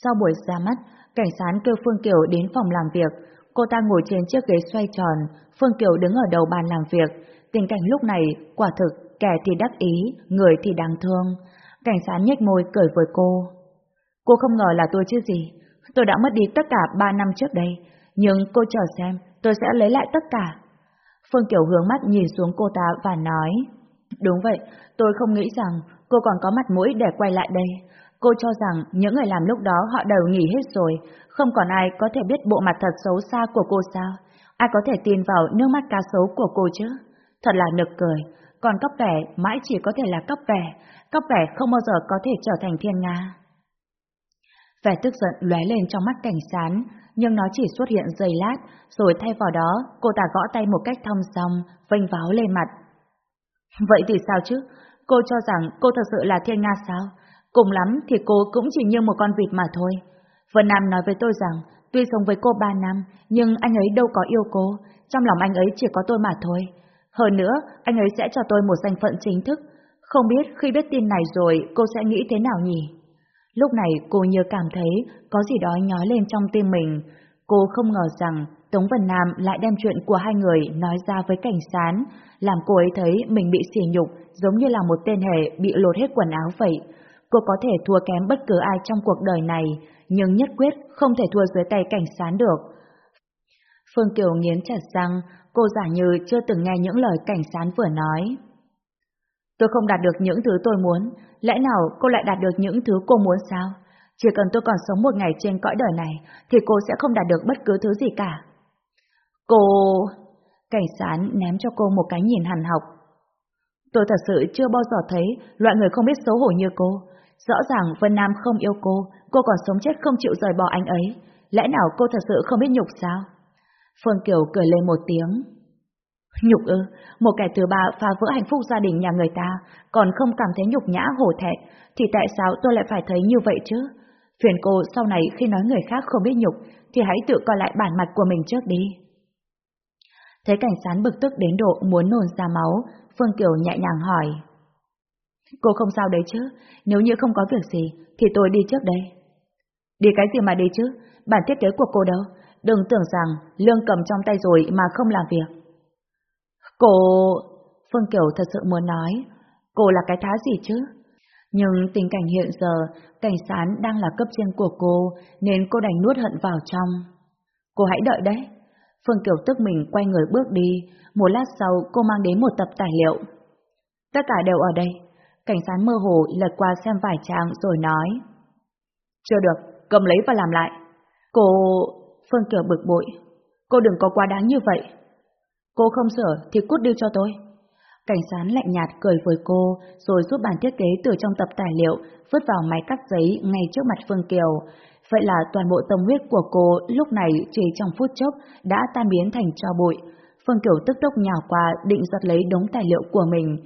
Speaker 1: Sau buổi ra mắt, cảnh sán kêu Phương Kiều đến phòng làm việc. Cô ta ngồi trên chiếc ghế xoay tròn, Phương Kiều đứng ở đầu bàn làm việc. Tình cảnh lúc này, quả thực, kẻ thì đắc ý, người thì đáng thương. Cảnh sán nhếch môi cười với cô. Cô không ngờ là tôi chứ gì. Tôi đã mất đi tất cả ba năm trước đây, nhưng cô chờ xem, tôi sẽ lấy lại tất cả. Phương Kiều hướng mắt nhìn xuống cô ta và nói. Đúng vậy, tôi không nghĩ rằng cô còn có mặt mũi để quay lại đây. Cô cho rằng những người làm lúc đó họ đều nghỉ hết rồi, không còn ai có thể biết bộ mặt thật xấu xa của cô sao? Ai có thể tin vào nước mắt cá sấu của cô chứ? Thật là nực cười, còn cấp vẻ mãi chỉ có thể là cấp vẻ, cấp vẻ không bao giờ có thể trở thành thiên nga. Vẻ tức giận lóe lên trong mắt cảnh sán, nhưng nó chỉ xuất hiện giây lát, rồi thay vào đó cô ta gõ tay một cách thong song, vênh váo lên mặt. Vậy thì sao chứ? Cô cho rằng cô thật sự là thiên nga sao? Cùng lắm thì cô cũng chỉ như một con vịt mà thôi. Vân Nam nói với tôi rằng, tuy sống với cô ba năm, nhưng anh ấy đâu có yêu cô, trong lòng anh ấy chỉ có tôi mà thôi. Hơn nữa, anh ấy sẽ cho tôi một danh phận chính thức. Không biết khi biết tin này rồi cô sẽ nghĩ thế nào nhỉ? Lúc này cô như cảm thấy có gì đó nhói lên trong tim mình. Cô không ngờ rằng Tống Vân Nam lại đem chuyện của hai người nói ra với cảnh sán, làm cô ấy thấy mình bị sỉ nhục giống như là một tên hề bị lột hết quần áo vậy. Cô có thể thua kém bất cứ ai trong cuộc đời này, nhưng nhất quyết không thể thua dưới tay cảnh sán được. Phương Kiều nghiến chặt răng, cô giả như chưa từng nghe những lời cảnh sán vừa nói. Tôi không đạt được những thứ tôi muốn, lẽ nào cô lại đạt được những thứ cô muốn sao? Chỉ cần tôi còn sống một ngày trên cõi đời này, thì cô sẽ không đạt được bất cứ thứ gì cả. Cô... Cảnh sán ném cho cô một cái nhìn hằn học. Tôi thật sự chưa bao giờ thấy loại người không biết xấu hổ như cô. Rõ ràng Vân Nam không yêu cô, cô còn sống chết không chịu rời bỏ anh ấy. Lẽ nào cô thật sự không biết nhục sao? Phương Kiều cười lên một tiếng. Nhục ư, một kẻ thứ ba phá vỡ hạnh phúc gia đình nhà người ta, còn không cảm thấy nhục nhã hổ thẹn, thì tại sao tôi lại phải thấy như vậy chứ? Phiền cô sau này khi nói người khác không biết nhục, thì hãy tự coi lại bản mặt của mình trước đi. Thấy cảnh sán bực tức đến độ muốn nôn ra máu, Phương Kiều nhẹ nhàng hỏi. Cô không sao đấy chứ, nếu như không có việc gì, thì tôi đi trước đây. Đi cái gì mà đi chứ, bản thiết kế của cô đâu, đừng tưởng rằng lương cầm trong tay rồi mà không làm việc. Cô... Phương Kiều thật sự muốn nói, cô là cái thá gì chứ? Nhưng tình cảnh hiện giờ, cảnh sán đang là cấp trên của cô, nên cô đành nuốt hận vào trong. Cô hãy đợi đấy. Phương Kiều tức mình quay người bước đi, một lát sau cô mang đến một tập tài liệu. Tất cả đều ở đây. Cảnh sát mơ hồ lật qua xem vài trang rồi nói. Chưa được, cầm lấy và làm lại. Cô... Phương Kiều bực bội. Cô đừng có quá đáng như vậy. Cô không sửa thì cút đi cho tôi. Cảnh sán lạnh nhạt cười với cô, rồi giúp bản thiết kế từ trong tập tài liệu, vứt vào máy cắt giấy ngay trước mặt Phương Kiều. Vậy là toàn bộ tâm huyết của cô lúc này chỉ trong phút chốc đã tan biến thành tro bụi. Phương Kiều tức tốc nhào qua định giật lấy đống tài liệu của mình,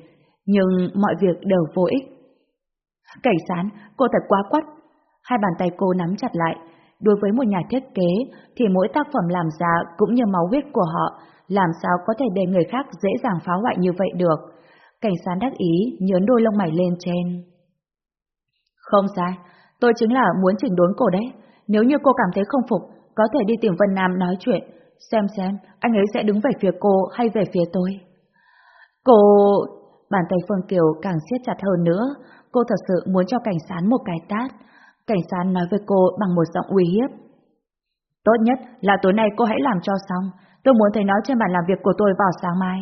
Speaker 1: nhưng mọi việc đều vô ích. Cảnh sán, cô thật quá quắt. Hai bàn tay cô nắm chặt lại. Đối với một nhà thiết kế thì mỗi tác phẩm làm ra cũng như máu huyết của họ, làm sao có thể để người khác dễ dàng phá hoại như vậy được. Cảnh sán đắc ý, nhớn đôi lông mày lên trên. Không sai, tôi chính là muốn chỉnh đốn cô đấy. Nếu như cô cảm thấy không phục, có thể đi tìm Vân Nam nói chuyện, xem xem anh ấy sẽ đứng về phía cô hay về phía tôi. Cô... Bàn tay Phương Kiều càng siết chặt hơn nữa, cô thật sự muốn cho cảnh sán một cái tát. Cảnh sán nói với cô bằng một giọng uy hiếp. Tốt nhất là tối nay cô hãy làm cho xong, Tôi muốn thấy nó trên bàn làm việc của tôi vào sáng mai.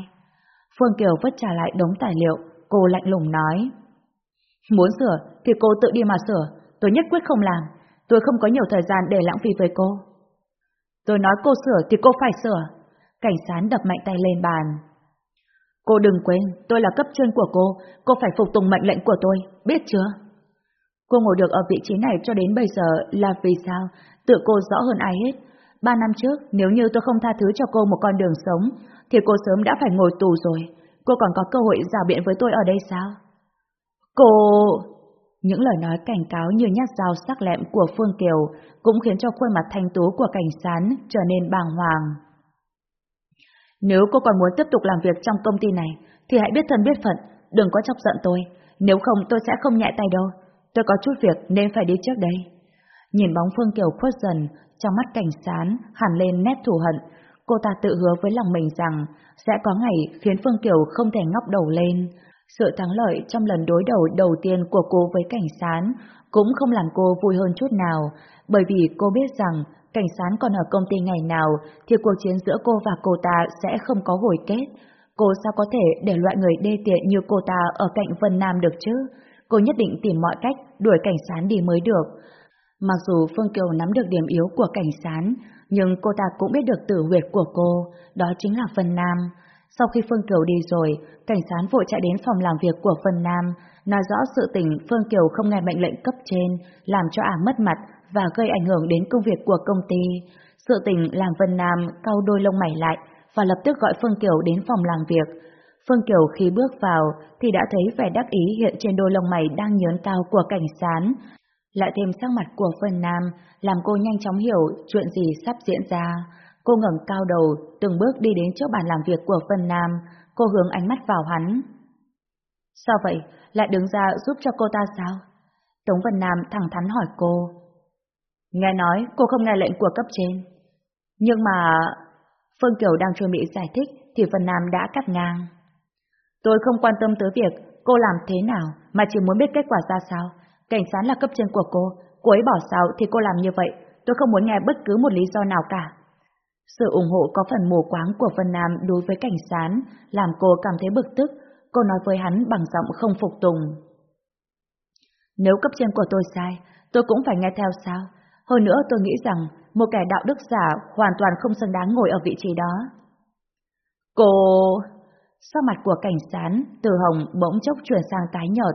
Speaker 1: Phương Kiều vứt trả lại đống tài liệu, cô lạnh lùng nói. Muốn sửa thì cô tự đi mà sửa, tôi nhất quyết không làm. Tôi không có nhiều thời gian để lãng phí với cô. Tôi nói cô sửa thì cô phải sửa. Cảnh sán đập mạnh tay lên bàn. Cô đừng quên, tôi là cấp trên của cô, cô phải phục tùng mệnh lệnh của tôi, biết chưa? Cô ngồi được ở vị trí này cho đến bây giờ là vì sao? Tự cô rõ hơn ai hết. Ba năm trước, nếu như tôi không tha thứ cho cô một con đường sống, thì cô sớm đã phải ngồi tù rồi. Cô còn có cơ hội rào biện với tôi ở đây sao? Cô... Những lời nói cảnh cáo như nhát dao sắc lẹm của Phương Kiều cũng khiến cho khuôn mặt thanh tú của cảnh sán trở nên bàng hoàng. Nếu cô còn muốn tiếp tục làm việc trong công ty này, thì hãy biết thân biết phận, đừng có chọc giận tôi. Nếu không tôi sẽ không nhẹ tay đâu. Tôi có chút việc nên phải đi trước đây. Nhìn bóng Phương Kiều khuất dần, trong mắt cảnh sán hẳn lên nét thù hận, cô ta tự hứa với lòng mình rằng sẽ có ngày khiến Phương Kiều không thể ngóc đầu lên. Sự thắng lợi trong lần đối đầu đầu tiên của cô với cảnh sán cũng không làm cô vui hơn chút nào, bởi vì cô biết rằng cảnh sán còn ở công ty ngày nào thì cuộc chiến giữa cô và cô ta sẽ không có hồi kết. Cô sao có thể để loại người đê tiện như cô ta ở cạnh Vân Nam được chứ? Cô nhất định tìm mọi cách đuổi cảnh sán đi mới được. Mặc dù Phương Kiều nắm được điểm yếu của cảnh sán, nhưng cô ta cũng biết được tử huyệt của cô, đó chính là Vân Nam. Sau khi Phương Kiều đi rồi, cảnh sán vội chạy đến phòng làm việc của Vân Nam, nói rõ sự tình Phương Kiều không nghe mệnh lệnh cấp trên, làm cho ả mất mặt và gây ảnh hưởng đến công việc của công ty. Sự tình làm Vân Nam cau đôi lông mày lại và lập tức gọi Phương Kiều đến phòng làm việc. Phương Kiều khi bước vào thì đã thấy vẻ đắc ý hiện trên đôi lông mày đang nhớn cao của cảnh sán, lại thêm sắc mặt của Vân Nam, làm cô nhanh chóng hiểu chuyện gì sắp diễn ra. Cô ngẩng cao đầu, từng bước đi đến trước bàn làm việc của Vân Nam, cô hướng ánh mắt vào hắn. Sao vậy? Lại đứng ra giúp cho cô ta sao? Tống Vân Nam thẳng thắn hỏi cô. Nghe nói cô không nghe lệnh của cấp trên. Nhưng mà... Phương Kiều đang chuẩn bị giải thích thì Vân Nam đã cắt ngang. Tôi không quan tâm tới việc cô làm thế nào mà chỉ muốn biết kết quả ra sao. Cảnh sát là cấp trên của cô, cô ấy bỏ sao thì cô làm như vậy, tôi không muốn nghe bất cứ một lý do nào cả. Sự ủng hộ có phần mù quáng của Vân Nam đối với cảnh sán làm cô cảm thấy bực tức, cô nói với hắn bằng giọng không phục tùng. Nếu cấp trên của tôi sai, tôi cũng phải nghe theo sao? Hơn nữa tôi nghĩ rằng một kẻ đạo đức giả hoàn toàn không xứng đáng ngồi ở vị trí đó. Cô... Sau mặt của cảnh sán, từ hồng bỗng chốc chuyển sang tái nhợt.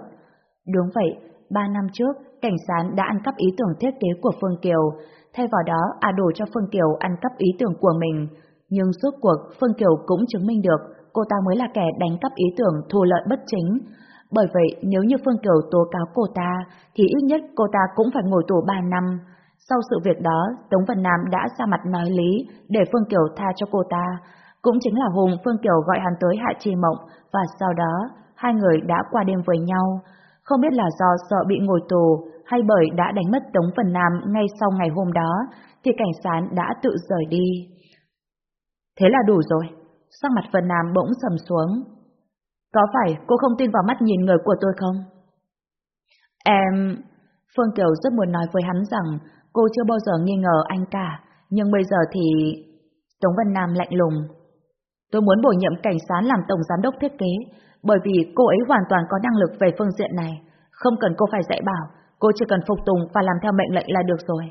Speaker 1: Đúng vậy, ba năm trước, cảnh sán đã ăn cắp ý tưởng thiết kế của Phương Kiều, thay vào đó à đổ cho Phương Kiều ăn cắp ý tưởng của mình. Nhưng suốt cuộc, Phương Kiều cũng chứng minh được cô ta mới là kẻ đánh cắp ý tưởng thu lợi bất chính. Bởi vậy, nếu như Phương Kiều tố cáo cô ta, thì ít nhất cô ta cũng phải ngồi tù ba năm. Sau sự việc đó, Tống Văn Nam đã ra mặt nói lý để Phương Kiều tha cho cô ta. Cũng chính là Hùng Phương Kiều gọi hắn tới Hạ Trì Mộng và sau đó hai người đã qua đêm với nhau. Không biết là do sợ bị ngồi tù hay bởi đã đánh mất Tống Văn Nam ngay sau ngày hôm đó thì cảnh sán đã tự rời đi. Thế là đủ rồi. Sắc mặt Vân Nam bỗng sầm xuống. Có phải cô không tin vào mắt nhìn người của tôi không? Em... Phương Kiều rất muốn nói với hắn rằng cô chưa bao giờ nghi ngờ anh cả, nhưng bây giờ thì... Tống Vân Nam lạnh lùng. Tôi muốn bổ nhiệm cảnh sán làm tổng giám đốc thiết kế, bởi vì cô ấy hoàn toàn có năng lực về phương diện này. Không cần cô phải dạy bảo, cô chỉ cần phục tùng và làm theo mệnh lệnh là được rồi.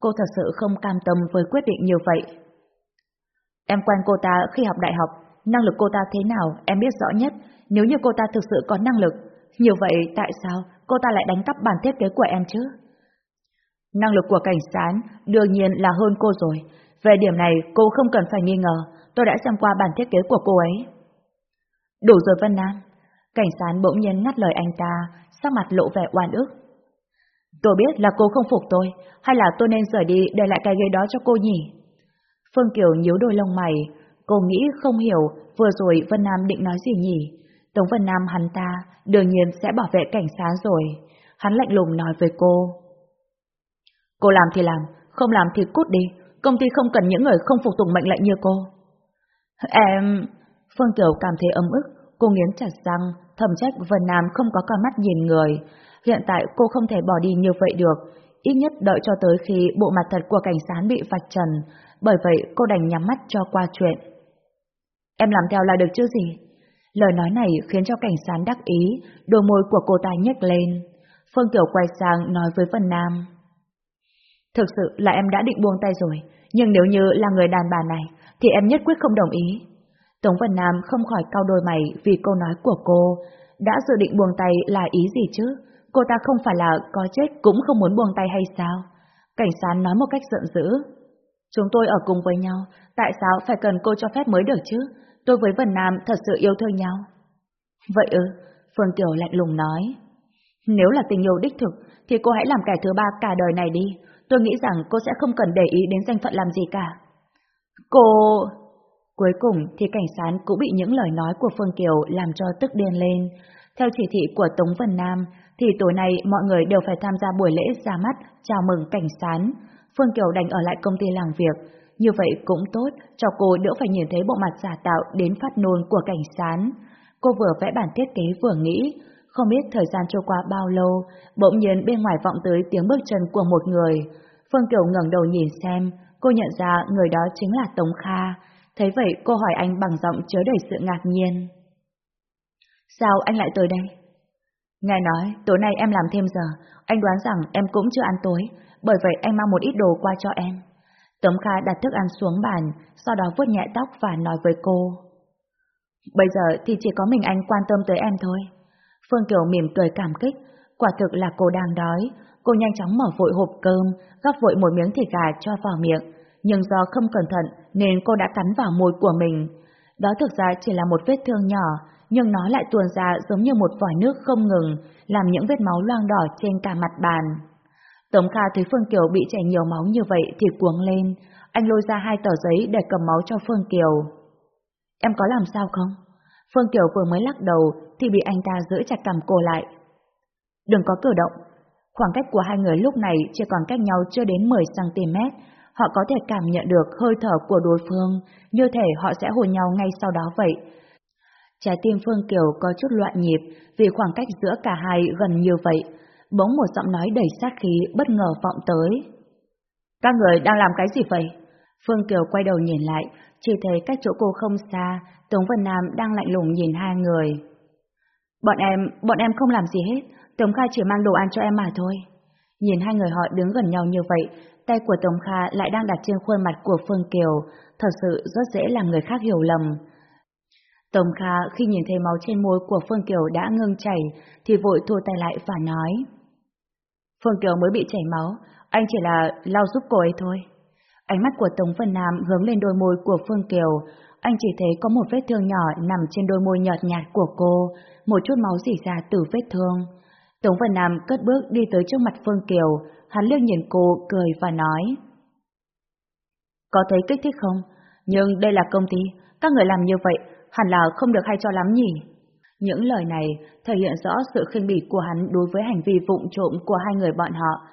Speaker 1: Cô thật sự không cam tâm với quyết định như vậy. Em quen cô ta khi học đại học, năng lực cô ta thế nào em biết rõ nhất, nếu như cô ta thực sự có năng lực. Như vậy tại sao cô ta lại đánh cắp bản thiết kế của em chứ? Năng lực của cảnh sát đương nhiên là hơn cô rồi. Về điểm này cô không cần phải nghi ngờ, tôi đã xem qua bản thiết kế của cô ấy. Đủ rồi Vân Nam. Cảnh sát bỗng nhiên ngắt lời anh ta, sắc mặt lộ vẻ oan ức. Tôi biết là cô không phục tôi, hay là tôi nên rời đi để lại cái ghế đó cho cô nhỉ? Phương Kiều nhíu đôi lông mày, cô nghĩ không hiểu vừa rồi Vân Nam định nói gì nhỉ? Tống Vân Nam hắn ta đương nhiên sẽ bảo vệ cảnh sát rồi. Hắn lạnh lùng nói với cô. Cô làm thì làm, không làm thì cút đi, công ty không cần những người không phục tùng mệnh lệnh như cô. Em... Phương Kiều cảm thấy ấm ức, cô nghiến chặt răng, thầm trách Vân Nam không có con mắt nhìn người. Hiện tại cô không thể bỏ đi như vậy được, ít nhất đợi cho tới khi bộ mặt thật của cảnh sát bị vạch trần, bởi vậy cô đành nhắm mắt cho qua chuyện. Em làm theo là được chứ gì? Lời nói này khiến cho cảnh sát đắc ý, đôi môi của cô ta nhếch lên. Phương Kiều quay sang nói với Vân Nam. Thực sự là em đã định buông tay rồi, nhưng nếu như là người đàn bà này, thì em nhất quyết không đồng ý. Tống Vân Nam không khỏi cau đôi mày vì câu nói của cô. Đã dự định buông tay là ý gì chứ? Cô ta không phải là có chết cũng không muốn buông tay hay sao? Cảnh sát nói một cách giận dữ. Chúng tôi ở cùng với nhau, tại sao phải cần cô cho phép mới được chứ? Tôi với Vân Nam thật sự yêu thương nhau. Vậy ư, Phương Kiều lạnh lùng nói. Nếu là tình yêu đích thực, thì cô hãy làm kẻ thứ ba cả đời này đi. Tôi nghĩ rằng cô sẽ không cần để ý đến danh phận làm gì cả. Cô... Cuối cùng thì cảnh sán cũng bị những lời nói của Phương Kiều làm cho tức điên lên. Theo chỉ thị của Tống Vân Nam, thì tối nay mọi người đều phải tham gia buổi lễ ra mắt chào mừng cảnh sán. Phương Kiều đành ở lại công ty làm việc, như vậy cũng tốt, cho cô đỡ phải nhìn thấy bộ mặt giả tạo đến phát nôn của cảnh sán. Cô vừa vẽ bản thiết kế vừa nghĩ, không biết thời gian trôi qua bao lâu, bỗng nhiên bên ngoài vọng tới tiếng bước chân của một người. Phương Kiều ngẩng đầu nhìn xem, cô nhận ra người đó chính là Tống Kha. Thấy vậy cô hỏi anh bằng giọng chứa đầy sự ngạc nhiên. Sao anh lại tới đây? Nghe nói, tối nay em làm thêm giờ, anh đoán rằng em cũng chưa ăn tối, bởi vậy anh mang một ít đồ qua cho em. Tống Kha đặt thức ăn xuống bàn, sau đó vuốt nhẹ tóc và nói với cô. Bây giờ thì chỉ có mình anh quan tâm tới em thôi. Phương Kiều mỉm cười cảm kích, quả thực là cô đang đói. Cô nhanh chóng mở vội hộp cơm, gắp vội một miếng thịt gà cho vào miệng, nhưng do không cẩn thận nên cô đã cắn vào môi của mình. Đó thực ra chỉ là một vết thương nhỏ, nhưng nó lại tuôn ra giống như một vòi nước không ngừng, làm những vết máu loang đỏ trên cả mặt bàn. Tống Kha thấy Phương Kiều bị chảy nhiều máu như vậy thì cuống lên, anh lôi ra hai tờ giấy để cầm máu cho Phương Kiều. Em có làm sao không? Phương Kiều vừa mới lắc đầu thì bị anh ta giữ chặt cầm cô lại. Đừng có cử động. Khoảng cách của hai người lúc này chỉ còn cách nhau chưa đến 10cm, họ có thể cảm nhận được hơi thở của đối phương, như thể họ sẽ hôn nhau ngay sau đó vậy. Trái tim Phương Kiều có chút loạn nhịp vì khoảng cách giữa cả hai gần như vậy. Bỗng một giọng nói đầy sát khí bất ngờ vọng tới. Các người đang làm cái gì vậy? Phương Kiều quay đầu nhìn lại, chỉ thấy cách chỗ cô không xa, Tống Vân Nam đang lạnh lùng nhìn hai người. Bọn em, bọn em không làm gì hết, Tống kha chỉ mang đồ ăn cho em mà thôi. Nhìn hai người họ đứng gần nhau như vậy, tay của Tống Kha lại đang đặt trên khuôn mặt của Phương Kiều, thật sự rất dễ làm người khác hiểu lầm. Tống Kha khi nhìn thấy máu trên môi của Phương Kiều đã ngưng chảy, thì vội thua tay lại và nói. Phương Kiều mới bị chảy máu, anh chỉ là lau giúp cô ấy thôi. Ánh mắt của Tống Vân Nam hướng lên đôi môi của Phương Kiều, anh chỉ thấy có một vết thương nhỏ nằm trên đôi môi nhợt nhạt của cô, một chút máu rỉ ra từ vết thương. Tống Vân Nam cất bước đi tới trước mặt Phương Kiều, hắn liếc nhìn cô, cười và nói. Có thấy kích thích không? Nhưng đây là công ty, các người làm như vậy hẳn là không được hay cho lắm nhỉ? Những lời này thể hiện rõ sự khinh bỉ của hắn đối với hành vi vụng trộm của hai người bọn họ.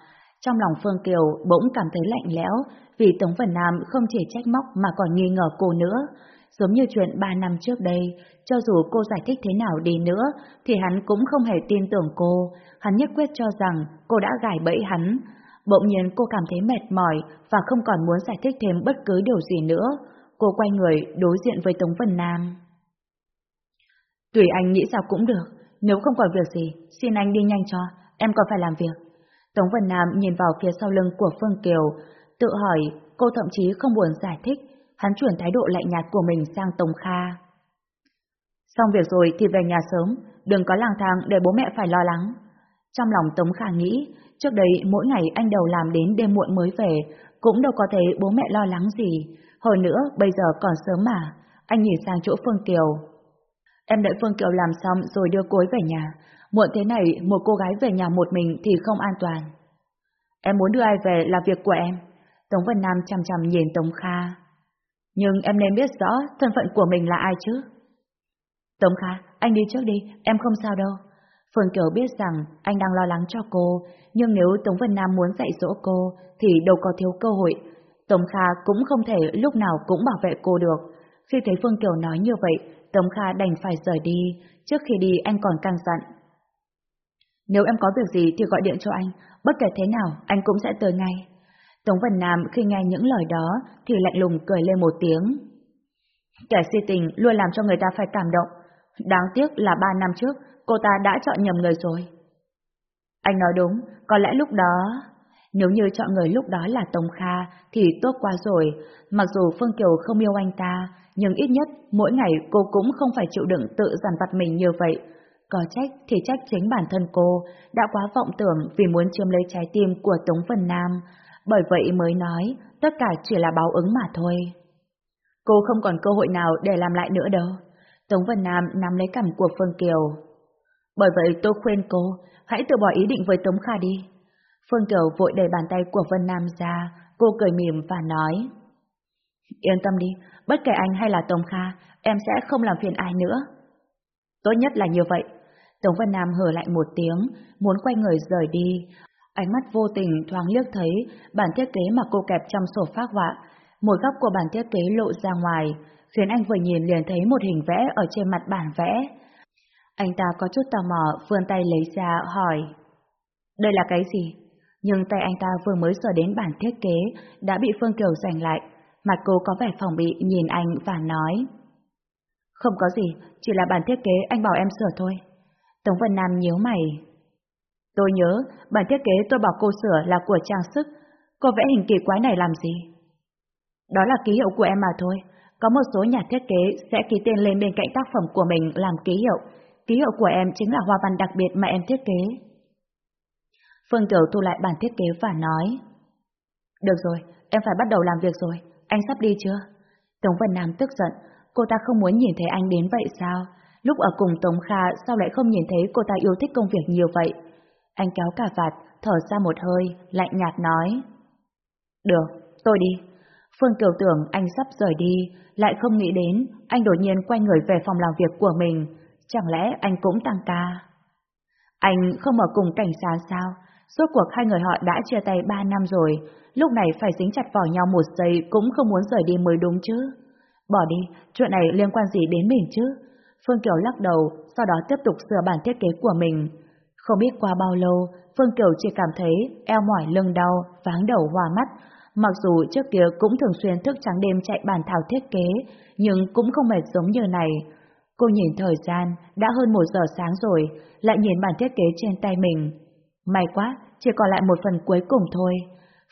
Speaker 1: Trong lòng Phương Kiều bỗng cảm thấy lạnh lẽo vì Tống Vân Nam không chỉ trách móc mà còn nghi ngờ cô nữa. Giống như chuyện ba năm trước đây, cho dù cô giải thích thế nào đi nữa, thì hắn cũng không hề tin tưởng cô. Hắn nhất quyết cho rằng cô đã gài bẫy hắn. Bỗng nhiên cô cảm thấy mệt mỏi và không còn muốn giải thích thêm bất cứ điều gì nữa. Cô quay người đối diện với Tống Vân Nam. Tùy anh nghĩ sao cũng được, nếu không còn việc gì, xin anh đi nhanh cho, em còn phải làm việc. Tống Vân Nam nhìn vào phía sau lưng của Phương Kiều, tự hỏi cô thậm chí không buồn giải thích, hắn chuyển thái độ lạnh nhạt của mình sang Tống Kha. Xong việc rồi thì về nhà sớm, đừng có lang thang để bố mẹ phải lo lắng. Trong lòng Tống Kha nghĩ, trước đây mỗi ngày anh đều làm đến đêm muộn mới về, cũng đâu có thấy bố mẹ lo lắng gì. Hồi nữa, bây giờ còn sớm mà. Anh nhìn sang chỗ Phương Kiều. Em đợi Phương Kiều làm xong rồi đưa cối về nhà. Muộn thế này, một cô gái về nhà một mình thì không an toàn. Em muốn đưa ai về là việc của em. Tống Vân Nam chăm chăm nhìn Tống Kha. Nhưng em nên biết rõ thân phận của mình là ai chứ. Tống Kha, anh đi trước đi, em không sao đâu. Phương Kiều biết rằng anh đang lo lắng cho cô, nhưng nếu Tống Vân Nam muốn dạy dỗ cô thì đâu có thiếu cơ hội. Tống Kha cũng không thể lúc nào cũng bảo vệ cô được. Khi thấy Phương Kiều nói như vậy, Tống Kha đành phải rời đi, trước khi đi anh còn căng dặn. Nếu em có việc gì thì gọi điện cho anh, bất kể thế nào anh cũng sẽ tới ngay. Tống Vân Nam khi nghe những lời đó thì lạnh lùng cười lên một tiếng. Kẻ si tình luôn làm cho người ta phải cảm động. Đáng tiếc là ba năm trước cô ta đã chọn nhầm người rồi. Anh nói đúng, có lẽ lúc đó... Nếu như chọn người lúc đó là Tống Kha thì tốt quá rồi, mặc dù Phương Kiều không yêu anh ta, nhưng ít nhất mỗi ngày cô cũng không phải chịu đựng tự giàn vặt mình như vậy. Có trách thì trách chính bản thân cô, đã quá vọng tưởng vì muốn chiếm lấy trái tim của Tống Vân Nam, bởi vậy mới nói tất cả chỉ là báo ứng mà thôi. Cô không còn cơ hội nào để làm lại nữa đâu. Tống Vân Nam nắm lấy cằm của Phương Kiều. Bởi vậy tôi khuyên cô, hãy từ bỏ ý định với Tống Kha đi. Phương Kiều vội đẩy bàn tay của Vân Nam ra, cô cười mỉm và nói. Yên tâm đi, bất kể anh hay là Tống Kha, em sẽ không làm phiền ai nữa. Tốt nhất là như vậy. Tống Vân Nam hở lại một tiếng, muốn quay người rời đi. Ánh mắt vô tình thoáng liếc thấy bản thiết kế mà cô kẹp trong sổ phác họa. Một góc của bản thiết kế lộ ra ngoài, khiến anh vừa nhìn liền thấy một hình vẽ ở trên mặt bản vẽ. Anh ta có chút tò mò, vươn tay lấy ra, hỏi. Đây là cái gì? Nhưng tay anh ta vừa mới sờ đến bản thiết kế, đã bị Phương Kiều giành lại. Mặt cô có vẻ phòng bị nhìn anh và nói. Không có gì, chỉ là bản thiết kế anh bảo em sửa thôi. Tống Vân Nam nhíu mày. Tôi nhớ, bản thiết kế tôi bảo cô sửa là của trang sức. Cô vẽ hình kỳ quái này làm gì? Đó là ký hiệu của em mà thôi. Có một số nhà thiết kế sẽ ký tên lên bên cạnh tác phẩm của mình làm ký hiệu. Ký hiệu của em chính là hoa văn đặc biệt mà em thiết kế. Phương Kiều thu lại bản thiết kế và nói. Được rồi, em phải bắt đầu làm việc rồi. Anh sắp đi chưa? Tống Vân Nam tức giận, cô ta không muốn nhìn thấy anh đến vậy sao? Lúc ở cùng Tống Kha sao lại không nhìn thấy cô ta yêu thích công việc nhiều vậy? Anh kéo cả vạt, thở ra một hơi, lạnh nhạt nói. Được, tôi đi. Phương Kiều tưởng anh sắp rời đi, lại không nghĩ đến, anh đột nhiên quay người về phòng làm việc của mình. Chẳng lẽ anh cũng tăng ca? Anh không ở cùng cảnh sát sao? Suốt cuộc hai người họ đã chia tay ba năm rồi, lúc này phải dính chặt vào nhau một giây cũng không muốn rời đi mới đúng chứ. Bỏ đi, chuyện này liên quan gì đến mình chứ? Phương Kiều lắc đầu, sau đó tiếp tục sửa bản thiết kế của mình. Không biết qua bao lâu, Phương Kiều chỉ cảm thấy eo mỏi lưng đau, váng đầu hoa mắt. Mặc dù trước kia cũng thường xuyên thức trắng đêm chạy bản thảo thiết kế, nhưng cũng không mệt giống như này. Cô nhìn thời gian, đã hơn một giờ sáng rồi, lại nhìn bản thiết kế trên tay mình. May quá, chỉ còn lại một phần cuối cùng thôi.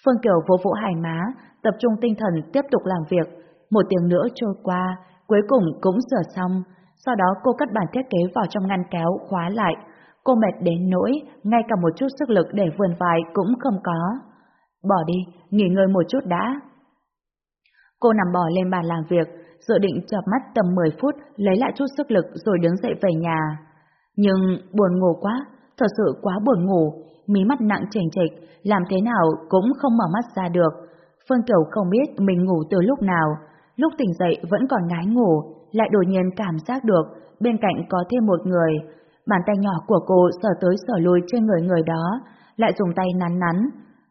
Speaker 1: Phương Kiều vỗ vỗ hai má, tập trung tinh thần tiếp tục làm việc. Một tiếng nữa trôi qua, cuối cùng cũng sửa xong. Sau đó cô cất bản thiết kế vào trong ngăn kéo, khóa lại. Cô mệt đến nỗi, ngay cả một chút sức lực để vườn vai cũng không có. Bỏ đi, nghỉ ngơi một chút đã. Cô nằm bò lên bàn làm việc, dự định chợp mắt tầm 10 phút, lấy lại chút sức lực rồi đứng dậy về nhà. Nhưng buồn ngủ quá, thật sự quá buồn ngủ, mí mắt nặng chỉnh trịch, làm thế nào cũng không mở mắt ra được. Phương Kiều không biết mình ngủ từ lúc nào, lúc tỉnh dậy vẫn còn ngái ngủ, lại đột nhiên cảm giác được bên cạnh có thêm một người. Bàn tay nhỏ của cô sờ tới sờ lui trên người người đó, lại dùng tay nắn nắn,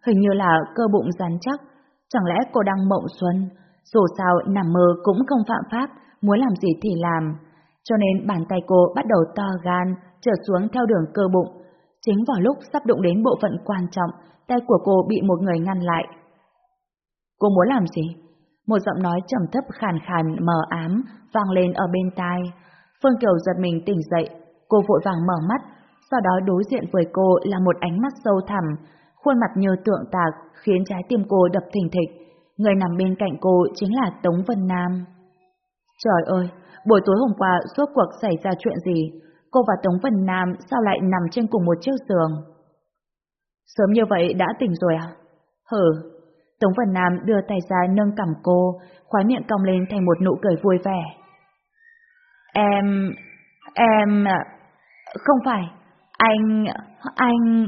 Speaker 1: hình như là cơ bụng rắn chắc. Chẳng lẽ cô đang mộng xuân? Dù sao nằm mơ cũng không phạm pháp, muốn làm gì thì làm. Cho nên bàn tay cô bắt đầu to gan, trở xuống theo đường cơ bụng. Chính vào lúc sắp đụng đến bộ phận quan trọng, tay của cô bị một người ngăn lại. Cô muốn làm gì? Một giọng nói trầm thấp khàn khàn mờ ám vang lên ở bên tai. Phương Kiều giật mình tỉnh dậy, cô vội vàng mở mắt, sau đó đối diện với cô là một ánh mắt sâu thẳm, khuôn mặt như tượng tạc khiến trái tim cô đập thình thịch. Người nằm bên cạnh cô chính là Tống Vân Nam. Trời ơi, buổi tối hôm qua suốt cuộc xảy ra chuyện gì? Cô và Tống Vân Nam sao lại nằm trên cùng một chiếc giường? Sớm như vậy đã tỉnh rồi à? Hừ. Tống Vân Nam đưa tay ra nâng cằm cô, khóe miệng cong lên thành một nụ cười vui vẻ. Em... em... À, không phải, anh... anh...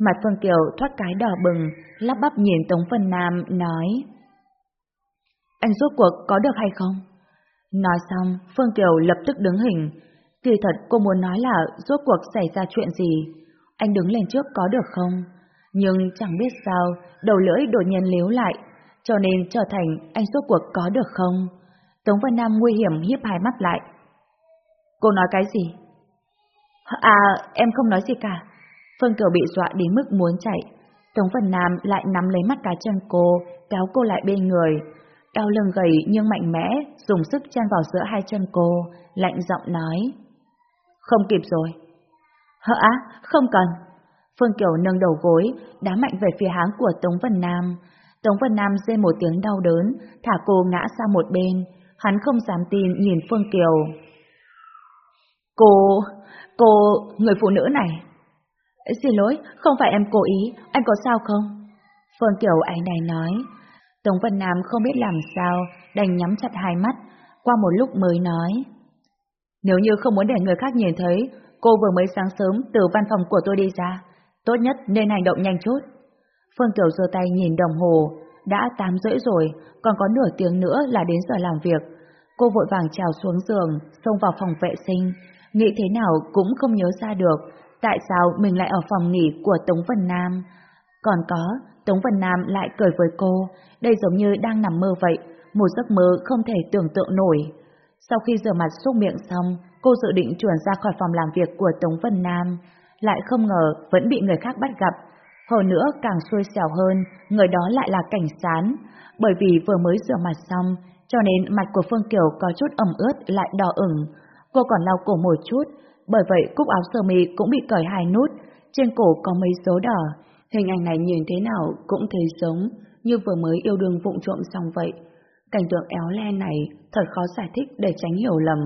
Speaker 1: Mặt Phương Kiều thoát cái đỏ bừng, lắp bắp nhìn Tống Vân Nam, nói. Anh rốt cuộc có được hay không? Nói xong, Phương Kiều lập tức đứng hình. Kỳ thật cô muốn nói là rốt cuộc xảy ra chuyện gì. Anh đứng lên trước có được không? Nhưng chẳng biết sao, đầu lưỡi đột nhiên liếu lại, cho nên trở thành anh suốt cuộc có được không? Tống Vân Nam nguy hiểm hiếp hai mắt lại. Cô nói cái gì? À, em không nói gì cả. Phương Kiều bị dọa đến mức muốn chạy. Tống Vân Nam lại nắm lấy mắt cá chân cô, kéo cô lại bên người. Đau lưng gầy nhưng mạnh mẽ, dùng sức chen vào giữa hai chân cô, lạnh giọng nói. Không kịp rồi. Hả? Không cần. Phương Kiều nâng đầu gối, đá mạnh về phía háng của Tống Vân Nam. Tống Vân Nam rên một tiếng đau đớn, thả cô ngã sang một bên. Hắn không dám tin nhìn Phương Kiều. Cô... cô... người phụ nữ này. Xin lỗi, không phải em cố ý, anh có sao không? Phương Kiều anh này nói. Tống Vân Nam không biết làm sao, đành nhắm chặt hai mắt, qua một lúc mới nói. Nếu như không muốn để người khác nhìn thấy, cô vừa mới sáng sớm từ văn phòng của tôi đi ra, Tốt nhất nên hành động nhanh chút. Phương Kiều giơ tay nhìn đồng hồ, đã 8 rưỡi rồi, còn có nửa tiếng nữa là đến giờ làm việc. Cô vội vàng trèo xuống giường, xông vào phòng vệ sinh, nghĩ thế nào cũng không nhớ ra được tại sao mình lại ở phòng nghỉ của Tống Vân Nam. Còn có, Tống Vân Nam lại cười với cô, đây giống như đang nằm mơ vậy, một giấc mơ không thể tưởng tượng nổi. Sau khi rửa mặt xúc miệng xong, cô dự định chuẩn ra khỏi phòng làm việc của Tống Vân Nam, lại không ngờ vẫn bị người khác bắt gặp. Hơn nữa càng xui xẻo hơn, người đó lại là cảnh sán, bởi vì vừa mới rửa mặt xong, cho nên mặt của Phương Kiều có chút ẩm ướt lại đỏ ửng. Cô còn lau cổ một chút, bởi vậy cúc áo sơ mi cũng bị cởi hai nút, trên cổ có mấy dấu đỏ. Hình ảnh này nhìn thế nào cũng thấy giống như vừa mới yêu đương vụng trộm xong vậy. Cảnh tượng éo le này thật khó giải thích để tránh hiểu lầm.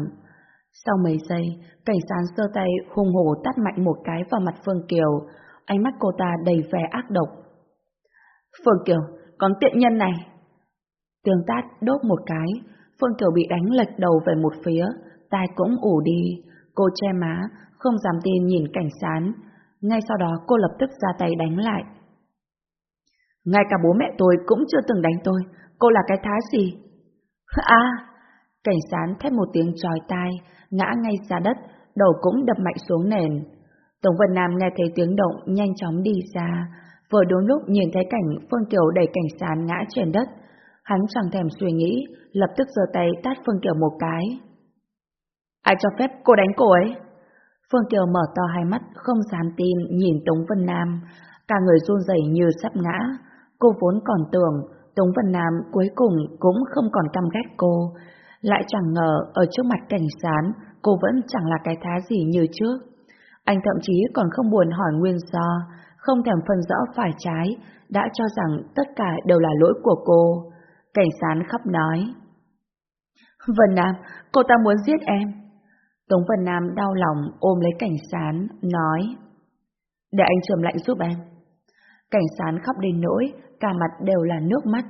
Speaker 1: Sau mấy giây, cảnh sán giơ tay hung hổ tắt mạnh một cái vào mặt Phương Kiều, ánh mắt cô ta đầy vẻ ác độc. Phương Kiều, con tiện nhân này! Tương tát đốt một cái, Phương Kiều bị đánh lệch đầu về một phía, tai cũng ủ đi, cô che má, không dám tin nhìn cảnh sán. Ngay sau đó cô lập tức ra tay đánh lại. Ngay cả bố mẹ tôi cũng chưa từng đánh tôi, cô là cái thá gì? À! Cảnh sán thét một tiếng tròi tai, ngã ngay ra đất, đầu cũng đập mạnh xuống nền. Tống Vân Nam nghe thấy tiếng động nhanh chóng đi ra, vừa đúng lúc nhìn thấy cảnh Phương Kiều đẩy cảnh sán ngã trên đất. Hắn chẳng thèm suy nghĩ, lập tức giơ tay tát Phương Kiều một cái. Ai cho phép cô đánh cô ấy? Phương Kiều mở to hai mắt, không dám tin nhìn Tống Vân Nam, cả người run rẩy như sắp ngã. Cô vốn còn tưởng Tống Vân Nam cuối cùng cũng không còn căm ghét cô, lại chẳng ngờ ở trước mặt cảnh sán, cô vẫn chẳng là cái thá gì như trước. Anh thậm chí còn không buồn hỏi nguyên do, không thèm phân rõ phải trái, đã cho rằng tất cả đều là lỗi của cô. Cảnh sán khóc nói. Vân Nam, cô ta muốn giết em. Tống Vân Nam đau lòng ôm lấy cảnh sán, nói. Để anh trầm lạnh giúp em. Cảnh sán khóc đến nỗi, cả mặt đều là nước mắt.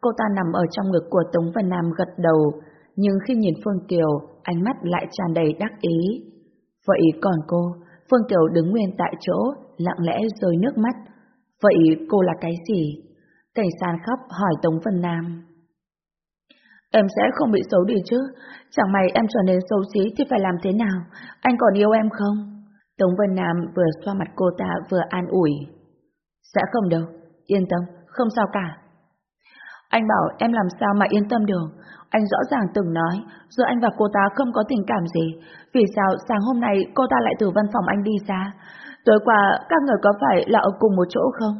Speaker 1: Cô ta nằm ở trong ngực của Tống Vân Nam gật đầu, nhưng khi nhìn Phương Kiều, ánh mắt lại tràn đầy đắc ý. Vậy còn cô, Phương Kiều đứng nguyên tại chỗ, lặng lẽ rơi nước mắt. Vậy cô là cái gì? Cảnh sàn khóc hỏi Tống Vân Nam. Em sẽ không bị xấu đi chứ, chẳng may em trở nên xấu xí thì phải làm thế nào, anh còn yêu em không? Tống Vân Nam vừa xoa mặt cô ta vừa an ủi. Sẽ không đâu, yên tâm, không sao cả. Anh bảo em làm sao mà yên tâm được, anh rõ ràng từng nói, giữa anh và cô ta không có tình cảm gì, vì sao sáng hôm nay cô ta lại từ văn phòng anh đi ra? Tối qua các người có phải là ở cùng một chỗ không?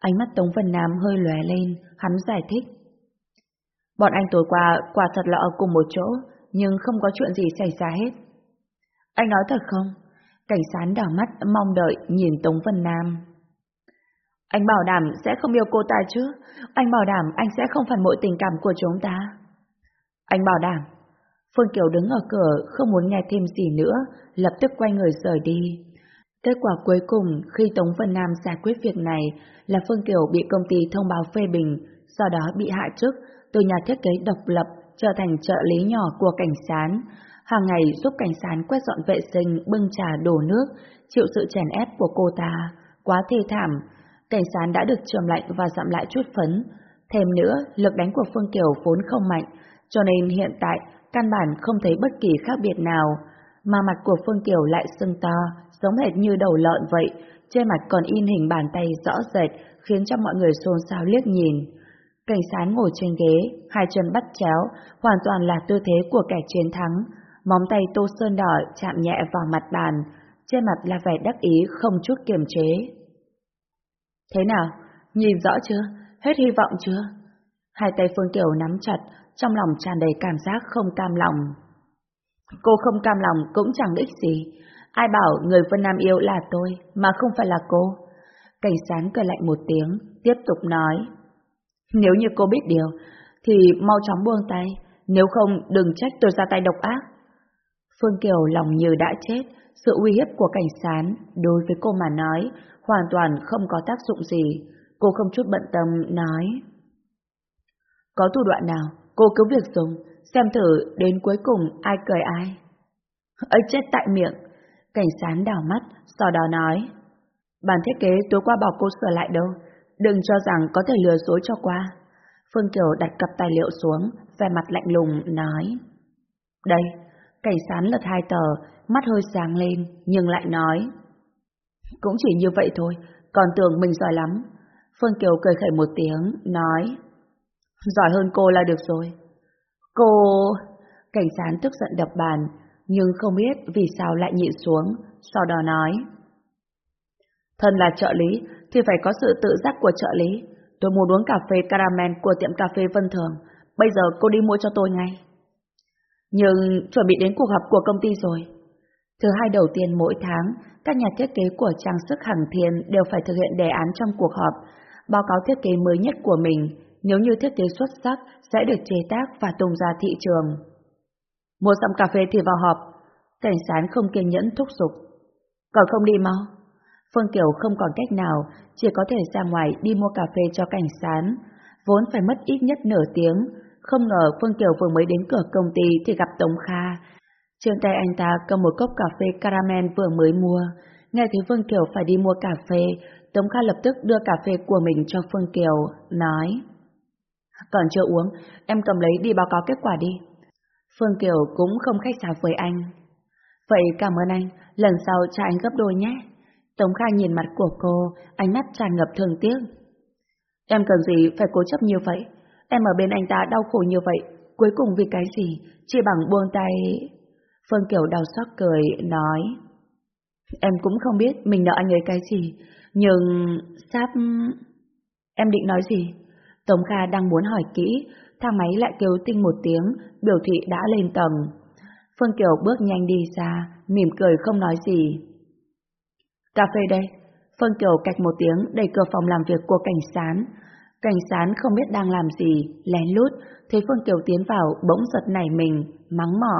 Speaker 1: Ánh mắt Tống Vân Nam hơi lóe lên, hắn giải thích. Bọn anh tối qua quả thật là ở cùng một chỗ, nhưng không có chuyện gì xảy ra hết. Anh nói thật không? Cảnh sán đảo mắt mong đợi nhìn Tống Vân Nam. Anh bảo đảm sẽ không yêu cô ta chứ? Anh bảo đảm anh sẽ không phản bội tình cảm của chúng ta. Anh bảo đảm. Phương Kiều đứng ở cửa không muốn nghe thêm gì nữa, lập tức quay người rời đi. Kết quả cuối cùng khi Tống Vân Nam giải quyết việc này là Phương Kiều bị công ty thông báo phê bình, sau đó bị hạ chức từ nhà thiết kế độc lập trở thành trợ lý nhỏ của cảnh sán, Hàng ngày giúp cảnh sán quét dọn vệ sinh, bưng trà đổ nước, chịu sự chèn ép của cô ta. Quá thê thảm, cảnh sán đã được trường lạnh và giảm lại chút phấn. Thêm nữa, lực đánh của Phương Kiều vốn không mạnh, cho nên hiện tại căn bản không thấy bất kỳ khác biệt nào. Mà mặt của Phương Kiều lại sưng to, giống hệt như đầu lợn vậy, trên mặt còn in hình bàn tay rõ rệt, khiến cho mọi người xôn xao liếc nhìn. Cảnh sán ngồi trên ghế, hai chân bắt chéo, hoàn toàn là tư thế của kẻ chiến thắng. Móng tay tô sơn đỏ chạm nhẹ vào mặt bàn, trên mặt là vẻ đắc ý không chút kiềm chế. Thế nào? Nhìn rõ chưa? Hết hy vọng chưa? Hai tay Phương Kiều nắm chặt, trong lòng tràn đầy cảm giác không cam lòng. Cô không cam lòng cũng chẳng ích gì. Ai bảo người Vân Nam yêu là tôi, mà không phải là cô? Cảnh sán cười lạnh một tiếng, tiếp tục nói. Nếu như cô biết điều, thì mau chóng buông tay, nếu không đừng trách tôi ra tay độc ác. Phương Kiều lòng như đã chết, sự uy hiếp của cảnh sán đối với cô mà nói hoàn toàn không có tác dụng gì. Cô không chút bận tâm nói. Có thủ đoạn nào, cô cứ việc dùng, xem thử đến cuối cùng ai cười ai. ấy chết tại miệng, cảnh sán đảo mắt, sau đó nói. Bản thiết kế tối qua bảo cô sửa lại đâu, đừng cho rằng có thể lừa dối cho qua. Phương Kiều đặt cặp tài liệu xuống, vẻ mặt lạnh lùng, nói. Đây, cảnh sán lật hai tờ, mắt hơi sáng lên, nhưng lại nói. Cũng chỉ như vậy thôi, còn tưởng mình giỏi lắm. Phương Kiều cười khẩy một tiếng, nói. Giỏi hơn cô là được rồi. Cô... Cảnh sán tức giận đập bàn, nhưng không biết vì sao lại nhịn xuống, sau đó nói. Thân là trợ lý thì phải có sự tự giác của trợ lý. Tôi muốn uống cà phê caramel của tiệm cà phê Vân Thường. Bây giờ cô đi mua cho tôi ngay. Nhưng chuẩn bị đến cuộc họp của công ty rồi. Thứ hai đầu tiên mỗi tháng, các nhà thiết kế của trang sức hàng Thiên đều phải thực hiện đề án trong cuộc họp, báo cáo thiết kế mới nhất của mình. Nếu như thiết kế xuất sắc, sẽ được chế tác và tung ra thị trường. Mua xong cà phê thì vào họp. Cảnh sán không kiên nhẫn thúc giục. Còn không đi mau. Phương Kiều không còn cách nào, chỉ có thể ra ngoài đi mua cà phê cho cảnh sán. Vốn phải mất ít nhất nửa tiếng, không ngờ Phương Kiều vừa mới đến cửa công ty thì gặp Tống Kha. Trên tay anh ta cầm một cốc cà phê caramel vừa mới mua. Nghe thấy Phương Kiều phải đi mua cà phê, Tống Kha lập tức đưa cà phê của mình cho Phương Kiều, nói còn chưa uống, em cầm lấy đi báo cáo kết quả đi. Phương Kiều cũng không khách sáo với anh. Vậy cảm ơn anh, lần sau cho anh gấp đôi nhé. Tống Kha nhìn mặt của cô, ánh mắt tràn ngập thương tiếc. Em cần gì phải cố chấp như vậy? Em ở bên anh ta đau khổ như vậy, cuối cùng vì cái gì? Chỉ bằng buông tay... Phương Kiều đau xót cười, nói. Em cũng không biết mình nợ anh ấy cái gì, nhưng... sắp... Em định nói gì? Tống Kha đang muốn hỏi kỹ, thang máy lại kêu tinh một tiếng, biểu thị đã lên tầng. Phương Kiều bước nhanh đi ra, mỉm cười không nói gì. Cà phê đây. Phương Kiều cạch một tiếng đẩy cửa phòng làm việc của cảnh sán. Cảnh sán không biết đang làm gì, lén lút, thấy Phương Kiều tiến vào bỗng giật nảy mình, mắng mỏ.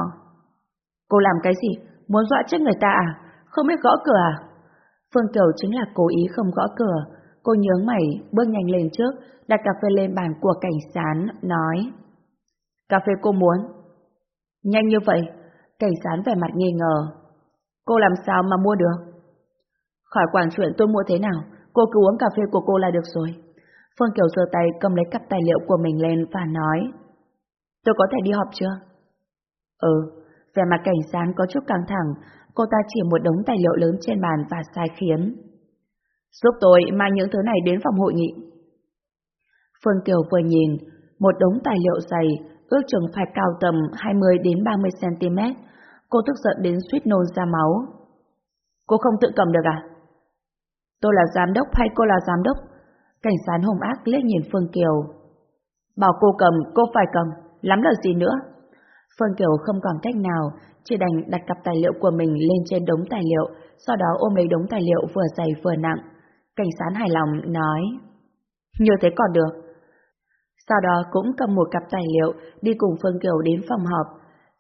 Speaker 1: Cô làm cái gì? Muốn dọa chết người ta à? Không biết gõ cửa à? Phương Kiều chính là cố ý không gõ cửa. Cô nhướng mày, bước nhanh lên trước, đặt cà phê lên bàn của cảnh sán, nói. Cà phê cô muốn. Nhanh như vậy, cảnh sán vẻ mặt nghi ngờ. Cô làm sao mà mua được? Khỏi quản chuyện tôi mua thế nào, cô cứ uống cà phê của cô là được rồi. Phương Kiều giơ tay cầm lấy cặp tài liệu của mình lên và nói. Tôi có thể đi họp chưa? Ừ, vẻ mặt cảnh sán có chút căng thẳng, cô ta chỉ một đống tài liệu lớn trên bàn và sai khiến. Giúp tôi mang những thứ này đến phòng hội nghị. Phương Kiều vừa nhìn, một đống tài liệu dày, ước chừng phải cao tầm 20 đến 30 cm. Cô tức giận đến suýt nôn ra máu. Cô không tự cầm được à? Tôi là giám đốc hay cô là giám đốc? Cảnh Sán hùng ác liếc nhìn Phương Kiều. Bảo cô cầm, cô phải cầm, lắm là gì nữa? Phương Kiều không còn cách nào, chỉ đành đặt cặp tài liệu của mình lên trên đống tài liệu, sau đó ôm lấy đống tài liệu vừa dày vừa nặng. Cảnh sán hài lòng nói, như thế còn được. Sau đó cũng cầm một cặp tài liệu đi cùng Phương Kiều đến phòng họp.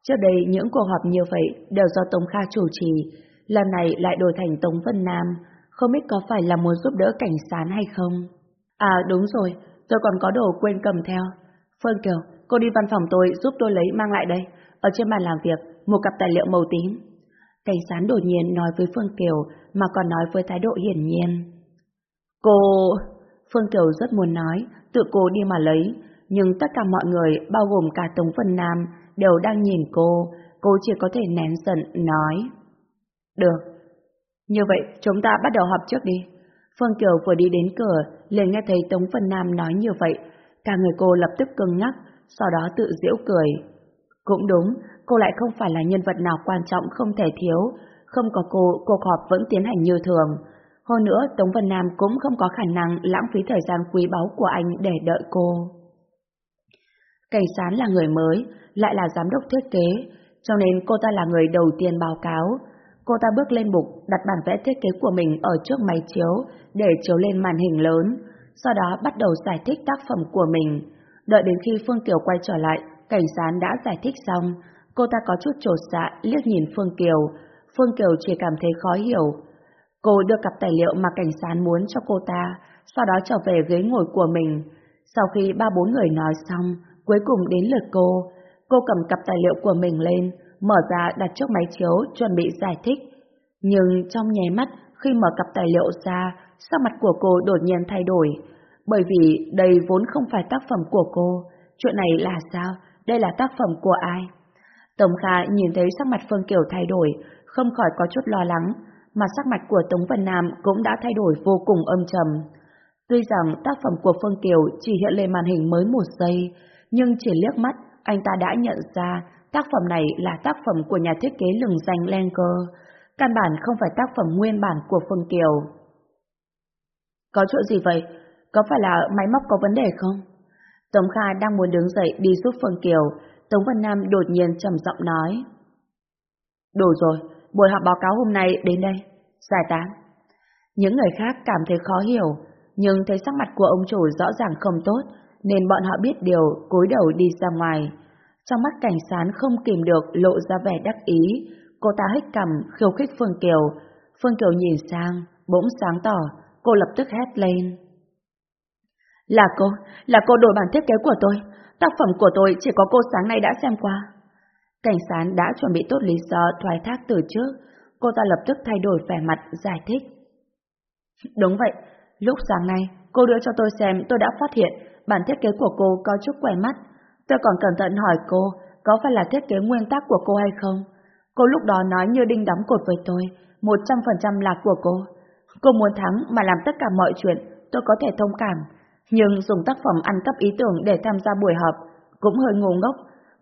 Speaker 1: Trước đây những cuộc họp như vậy đều do Tống Kha chủ trì, lần này lại đổi thành Tống Vân Nam, không biết có phải là muốn giúp đỡ cảnh sán hay không. À đúng rồi, tôi còn có đồ quên cầm theo. Phương Kiều, cô đi văn phòng tôi giúp tôi lấy mang lại đây. Ở trên bàn làm việc, một cặp tài liệu màu tím. Cảnh sán đột nhiên nói với Phương Kiều mà còn nói với thái độ hiển nhiên. Cô... Phương Kiều rất muốn nói, tự cô đi mà lấy, nhưng tất cả mọi người, bao gồm cả Tống Vân Nam, đều đang nhìn cô, cô chỉ có thể nén giận, nói. Được. Như vậy, chúng ta bắt đầu họp trước đi. Phương Kiều vừa đi đến cửa, liền nghe thấy Tống Vân Nam nói như vậy, cả người cô lập tức cứng ngắc, sau đó tự giễu cười. Cũng đúng, cô lại không phải là nhân vật nào quan trọng không thể thiếu, không có cô, cuộc họp vẫn tiến hành như thường. Hơn nữa, Tống Vân Nam cũng không có khả năng lãng phí thời gian quý báu của anh để đợi cô. Cảnh sán là người mới, lại là giám đốc thiết kế, cho nên cô ta là người đầu tiên báo cáo. Cô ta bước lên bục, đặt bản vẽ thiết kế của mình ở trước máy chiếu để chiếu lên màn hình lớn, sau đó bắt đầu giải thích tác phẩm của mình. Đợi đến khi Phương Kiều quay trở lại, cảnh sán đã giải thích xong, cô ta có chút trột dạ liếc nhìn Phương Kiều. Phương Kiều chỉ cảm thấy khó hiểu, Cô đưa cặp tài liệu mà cảnh sát muốn cho cô ta, sau đó trở về ghế ngồi của mình. Sau khi ba bốn người nói xong, cuối cùng đến lượt cô. Cô cầm cặp tài liệu của mình lên, mở ra đặt trước máy chiếu, chuẩn bị giải thích. Nhưng trong nháy mắt, khi mở cặp tài liệu ra, sắc mặt của cô đột nhiên thay đổi. Bởi vì đây vốn không phải tác phẩm của cô. Chuyện này là sao? Đây là tác phẩm của ai? Tổng Kha nhìn thấy sắc mặt Phương Kiều thay đổi, không khỏi có chút lo lắng, mà sắc mặt của Tống Vân Nam cũng đã thay đổi vô cùng âm trầm. Tuy rằng tác phẩm của Phương Kiều chỉ hiện lên màn hình mới một giây, nhưng chỉ liếc mắt, anh ta đã nhận ra tác phẩm này là tác phẩm của nhà thiết kế lừng danh Lenker, căn bản không phải tác phẩm nguyên bản của Phương Kiều. Có chỗ gì vậy? Có phải là máy móc có vấn đề không? Tống Kha đang muốn đứng dậy đi giúp Phương Kiều, Tống Vân Nam đột nhiên trầm giọng nói. Đủ rồi, buổi họp báo cáo hôm nay đến đây, giải tán. Những người khác cảm thấy khó hiểu, nhưng thấy sắc mặt của ông chủ rõ ràng không tốt, nên bọn họ biết điều, cúi đầu đi ra ngoài. Trong mắt cảnh sán không kìm được lộ ra vẻ đắc ý, cô ta hít cằm khiêu khích Phương Kiều. Phương Kiều nhìn sang, bỗng sáng tỏ, cô lập tức hét lên. Là cô, là cô đổi bản thiết kế của tôi. Tác phẩm của tôi chỉ có cô sáng nay đã xem qua. Cảnh sán đã chuẩn bị tốt lý do thoái thác từ trước, cô ta lập tức thay đổi vẻ mặt, giải thích. Đúng vậy, lúc sáng nay, cô đưa cho tôi xem tôi đã phát hiện bản thiết kế của cô có chút quẻ mắt. Tôi còn cẩn thận hỏi cô có phải là thiết kế nguyên tắc của cô hay không. Cô lúc đó nói như đinh đóng cột với tôi, 100% là của cô. Cô muốn thắng mà làm tất cả mọi chuyện, tôi có thể thông cảm. Nhưng dùng tác phẩm ăn cắp ý tưởng để tham gia buổi họp cũng hơi ngu ngốc,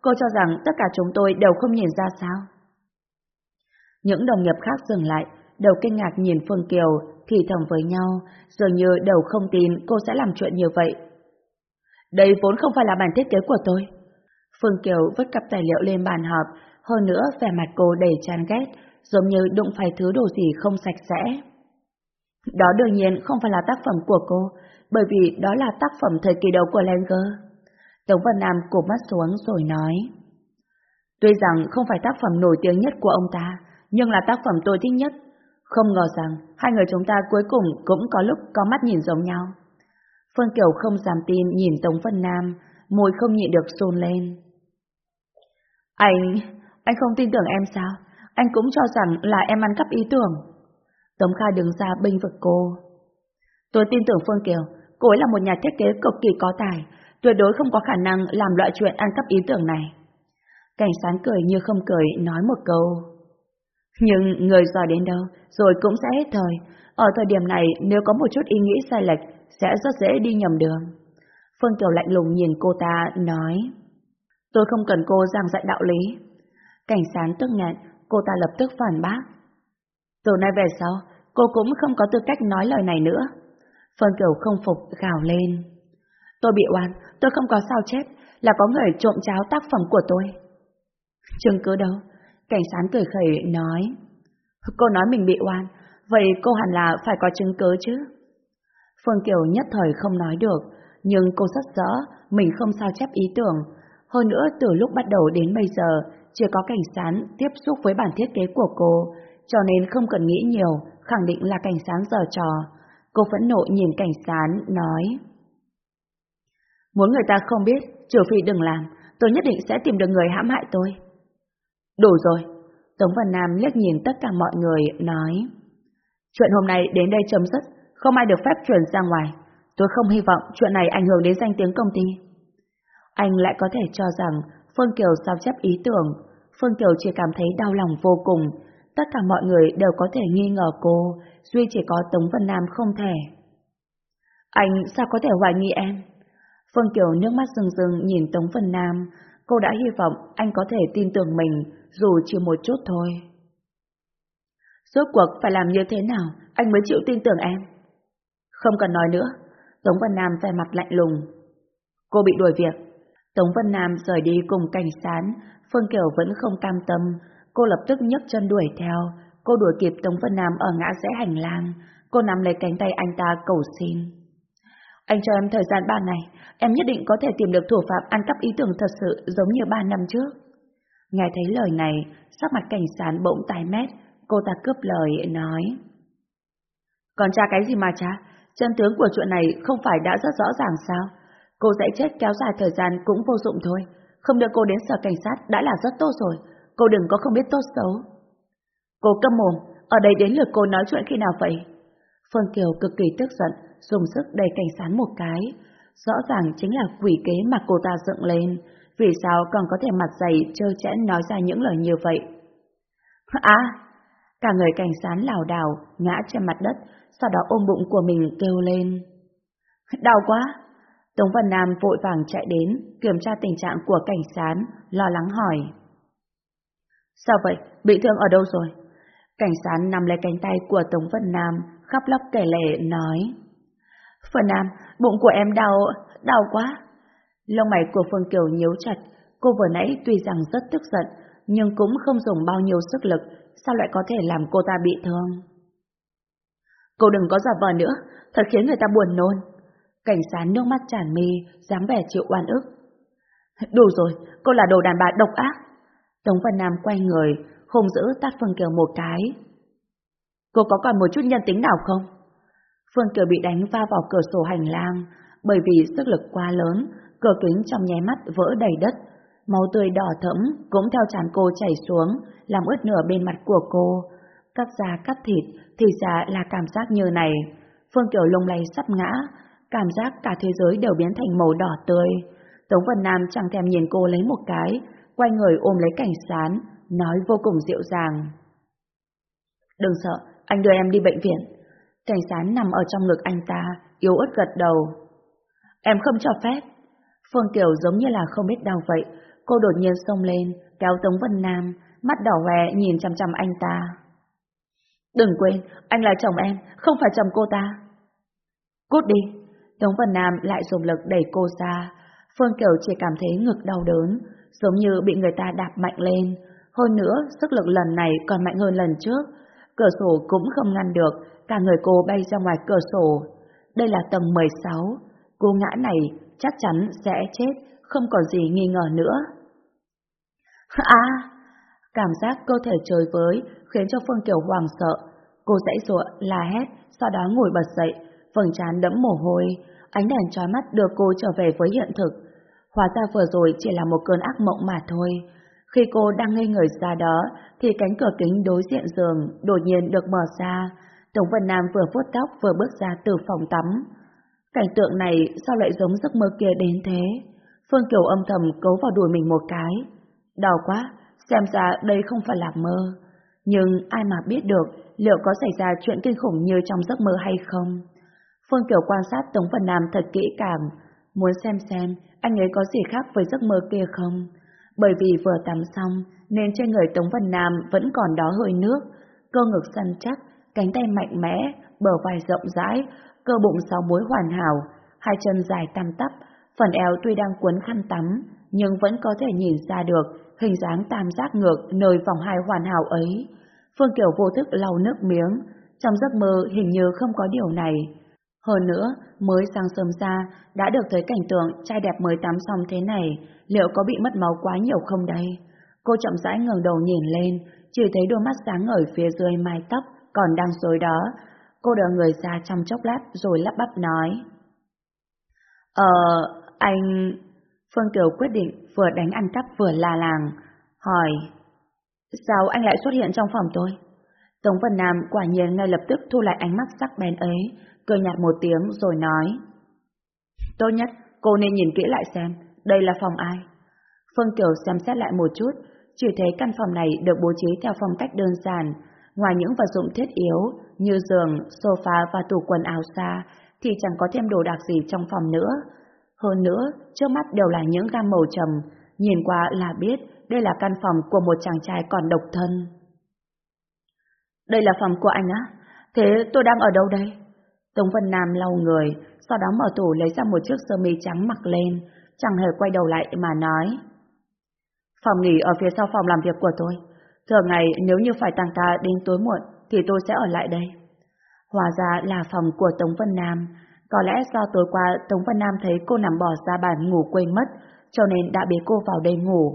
Speaker 1: Cô cho rằng tất cả chúng tôi đều không nhìn ra sao? Những đồng nghiệp khác dừng lại, đều kinh ngạc nhìn Phương Kiều, thì thầm với nhau, dường như đều không tin cô sẽ làm chuyện như vậy. Đây vốn không phải là bản thiết kế của tôi. Phương Kiều vứt cặp tài liệu lên bàn họp, hơn nữa vẻ mặt cô đầy chán ghét, giống như đụng phải thứ đồ gì không sạch sẽ. Đó đương nhiên không phải là tác phẩm của cô, bởi vì đó là tác phẩm thời kỳ đầu của Langer. Tống Văn Nam cụp mắt xuống rồi nói. Tuy rằng không phải tác phẩm nổi tiếng nhất của ông ta, nhưng là tác phẩm tôi thích nhất. Không ngờ rằng hai người chúng ta cuối cùng cũng có lúc có mắt nhìn giống nhau. Phương Kiều không dám tin nhìn Tống Vân Nam, môi không nhịn được run lên. Anh, anh không tin tưởng em sao? Anh cũng cho rằng là em ăn cắp ý tưởng. Tống Kha đứng ra bênh vực cô. Tôi tin tưởng Phương Kiều, cô ấy là một nhà thiết kế cực kỳ có tài, tuyệt đối không có khả năng làm loại chuyện ăn cắp ý tưởng này. Cảnh sán cười như không cười nói một câu. Nhưng người giỏi đến đâu, rồi cũng sẽ hết thời. Ở thời điểm này, nếu có một chút ý nghĩ sai lệch, sẽ rất dễ đi nhầm đường. Phương Kiều lạnh lùng nhìn cô ta, nói. Tôi không cần cô giảng dạy đạo lý. Cảnh sán tức nghẹn, cô ta lập tức phản bác. Từ nay về sau, cô cũng không có tư cách nói lời này nữa. Phương Kiều không phục gào lên. Tôi bị oan, tôi không có sao chép, là có người trộm cháo tác phẩm của tôi. Chứng cứ đâu? Cảnh sán cười khẩy nói. Cô nói mình bị oan, vậy cô hẳn là phải có chứng cứ chứ. Phương Kiều nhất thời không nói được, nhưng cô rất rõ mình không sao chép ý tưởng. Hơn nữa từ lúc bắt đầu đến bây giờ, chưa có cảnh sán tiếp xúc với bản thiết kế của cô, cho nên không cần nghĩ nhiều, khẳng định là cảnh sán giờ trò. Cô phẫn nộ nhìn cảnh sán, nói. Muốn người ta không biết, trừ phi đừng làm, tôi nhất định sẽ tìm được người hãm hại tôi. Đủ rồi. Tống Văn Nam liếc nhìn tất cả mọi người, nói. Chuyện hôm nay đến đây chấm dứt, không ai được phép chuyển ra ngoài. Tôi không hy vọng chuyện này ảnh hưởng đến danh tiếng công ty. Anh lại có thể cho rằng Phương Kiều sao chép ý tưởng. Phương Kiều chỉ cảm thấy đau lòng vô cùng. Tất cả mọi người đều có thể nghi ngờ cô, duy chỉ có Tống Văn Nam không thể. Anh sao có thể hoài nghi em? Phương Kiều nước mắt rừng rừng nhìn Tống Vân Nam, cô đã hy vọng anh có thể tin tưởng mình, dù chỉ một chút thôi. Rốt cuộc phải làm như thế nào, anh mới chịu tin tưởng em? Không cần nói nữa, Tống Vân Nam vẻ mặt lạnh lùng. Cô bị đuổi việc. Tống Vân Nam rời đi cùng cảnh sán, Phương Kiều vẫn không cam tâm, cô lập tức nhấc chân đuổi theo, cô đuổi kịp Tống Vân Nam ở ngã rẽ hành lang, cô nắm lấy cánh tay anh ta cầu xin. Anh cho em thời gian ba ngày, em nhất định có thể tìm được thủ phạm ăn cắp ý tưởng thật sự giống như ba năm trước. Nghe thấy lời này, sắc mặt cảnh sán bỗng tái mét, cô ta cướp lời, nói. Còn cha cái gì mà cha? Chân tướng của chuyện này không phải đã rất rõ ràng sao? Cô sẽ chết kéo dài thời gian cũng vô dụng thôi. Không đưa cô đến sở cảnh sát đã là rất tốt rồi. Cô đừng có không biết tốt xấu. Cô câm mồm, ở đây đến lượt cô nói chuyện khi nào vậy? Phương Kiều cực kỳ tức giận, dùng sức đẩy cảnh sán một cái. Rõ ràng chính là quỷ kế mà cô ta dựng lên. Vì sao còn có thể mặt dày trơ chẽn nói ra những lời như vậy? À! Cả người cảnh sán lảo đảo, ngã trên mặt đất, sau đó ôm bụng của mình kêu lên. Đau quá! Tống Văn Nam vội vàng chạy đến, kiểm tra tình trạng của cảnh sán, lo lắng hỏi. Sao vậy? Bị thương ở đâu rồi? Cảnh sán nằm lấy cánh tay của Tống Văn Nam, khóc lóc kể lệ, nói. Phần Nam, bụng của em đau, đau quá. Lông mày của Phương Kiều nhíu chặt, cô vừa nãy tuy rằng rất tức giận, nhưng cũng không dùng bao nhiêu sức lực, sao lại có thể làm cô ta bị thương. Cô đừng có giả vờ nữa, thật khiến người ta buồn nôn. Cảnh sán nước mắt tràn mi, dáng vẻ chịu oan ức. Đủ rồi, cô là đồ đàn bà độc ác. Tống Văn Nam quay người, hùng giữ tát Phương Kiều một cái. Cô có còn một chút nhân tính nào không? Phương Kiều bị đánh va vào cửa sổ hành lang, bởi vì sức lực quá lớn, cửa kính trong nháy mắt vỡ đầy đất. Máu tươi đỏ thẫm cũng theo tràn cô chảy xuống, làm ướt nửa bên mặt của cô. Cắt da cắt thịt, thì ra là cảm giác như này. Phương Kiều lung lay sắp ngã, cảm giác cả thế giới đều biến thành màu đỏ tươi. Tống Vân Nam chẳng thèm nhìn cô lấy một cái, quay người ôm lấy cảnh sán, nói vô cùng dịu dàng. Đừng sợ, anh đưa em đi bệnh viện. Cảnh sán nằm ở trong ngực anh ta, yếu ớt gật đầu. Em không cho phép. Phương Kiều giống như là không biết đau vậy, cô đột nhiên xông lên, kéo Tống Vân Nam, mắt đỏ hoe nhìn chăm chăm anh ta. Đừng quên, anh là chồng em, không phải chồng cô ta. Cút đi. Tống Vân Nam lại dùng lực đẩy cô ra. Phương Kiều chỉ cảm thấy ngực đau đớn, giống như bị người ta đạp mạnh lên. Hơn nữa, sức lực lần này còn mạnh hơn lần trước. Cửa sổ cũng không ngăn được, cả người cô bay ra ngoài cửa sổ. Đây là tầng 16, cô ngã này chắc chắn sẽ chết, không còn gì nghi ngờ nữa. À! Cảm giác cơ thể trời với khiến cho Phương Kiều hoàng sợ. Cô dãy ruộng, la hét, sau đó ngồi bật dậy, vầng trán đẫm mồ hôi, ánh đèn trói mắt đưa cô trở về với hiện thực. Hóa ra vừa rồi chỉ là một cơn ác mộng mà thôi. Khi cô đang ngây người ra đó, thì cánh cửa kính đối diện giường đột nhiên được mở ra. Tống Vân Nam vừa vuốt tóc vừa bước ra từ phòng tắm. Cảnh tượng này sao lại giống giấc mơ kia đến thế? Phương Kiều âm thầm cấu vào đùi mình một cái. Đau quá, xem ra đây không phải là mơ. Nhưng ai mà biết được liệu có xảy ra chuyện kinh khủng như trong giấc mơ hay không? Phương Kiều quan sát Tống Vân Nam thật kỹ càng, muốn xem xem anh ấy có gì khác với giấc mơ kia không. Bởi vì vừa tắm xong nên trên người Tống Vân Nam vẫn còn đó hơi nước, cơ ngực săn chắc, cánh tay mạnh mẽ, bờ vai rộng rãi, cơ bụng sáu múi hoàn hảo, hai chân dài tăm tắp, phần eo tuy đang cuốn khăn tắm, nhưng vẫn có thể nhìn ra được hình dáng tam giác ngược nơi vòng hai hoàn hảo ấy. Phương Kiều vô thức lau nước miếng, trong giấc mơ hình như không có điều này. Hơn nữa, mới sáng sớm ra, đã được thấy cảnh tượng trai đẹp mới tắm xong thế này, liệu có bị mất máu quá nhiều không đây? Cô chậm rãi ngẩng đầu nhìn lên, chỉ thấy đôi mắt sáng ở phía dưới mái tóc còn đang dối đó. Cô đỡ người ra trong chốc lát rồi lắp bắp nói. Ờ, anh... Phương Kiều quyết định vừa đánh ăn cắp vừa la làng, hỏi. Sao anh lại xuất hiện trong phòng tôi? Tống Vân Nam quả nhiên ngay lập tức thu lại ánh mắt sắc bén ấy, cười nhạt một tiếng rồi nói. Tốt nhất, cô nên nhìn kỹ lại xem, đây là phòng ai. Phương Kiều xem xét lại một chút, chỉ thấy căn phòng này được bố trí theo phong cách đơn giản, ngoài những vật dụng thiết yếu như giường, sofa và tủ quần áo xa, thì chẳng có thêm đồ đạc gì trong phòng nữa. Hơn nữa, trước mắt đều là những gam màu trầm, nhìn qua là biết đây là căn phòng của một chàng trai còn độc thân. Đây là phòng của anh á? Thế tôi đang ở đâu đây? Tống Vân Nam lau người, sau đó mở tủ lấy ra một chiếc sơ mi trắng mặc lên, chẳng hề quay đầu lại mà nói. Phòng nghỉ ở phía sau phòng làm việc của tôi. Thường ngày nếu như phải tăng ca đến tối muộn thì tôi sẽ ở lại đây. Hòa ra là phòng của Tống Vân Nam. Có lẽ do tối qua Tống Vân Nam thấy cô nằm bỏ ra bàn ngủ quên mất, cho nên đã bế cô vào đây ngủ.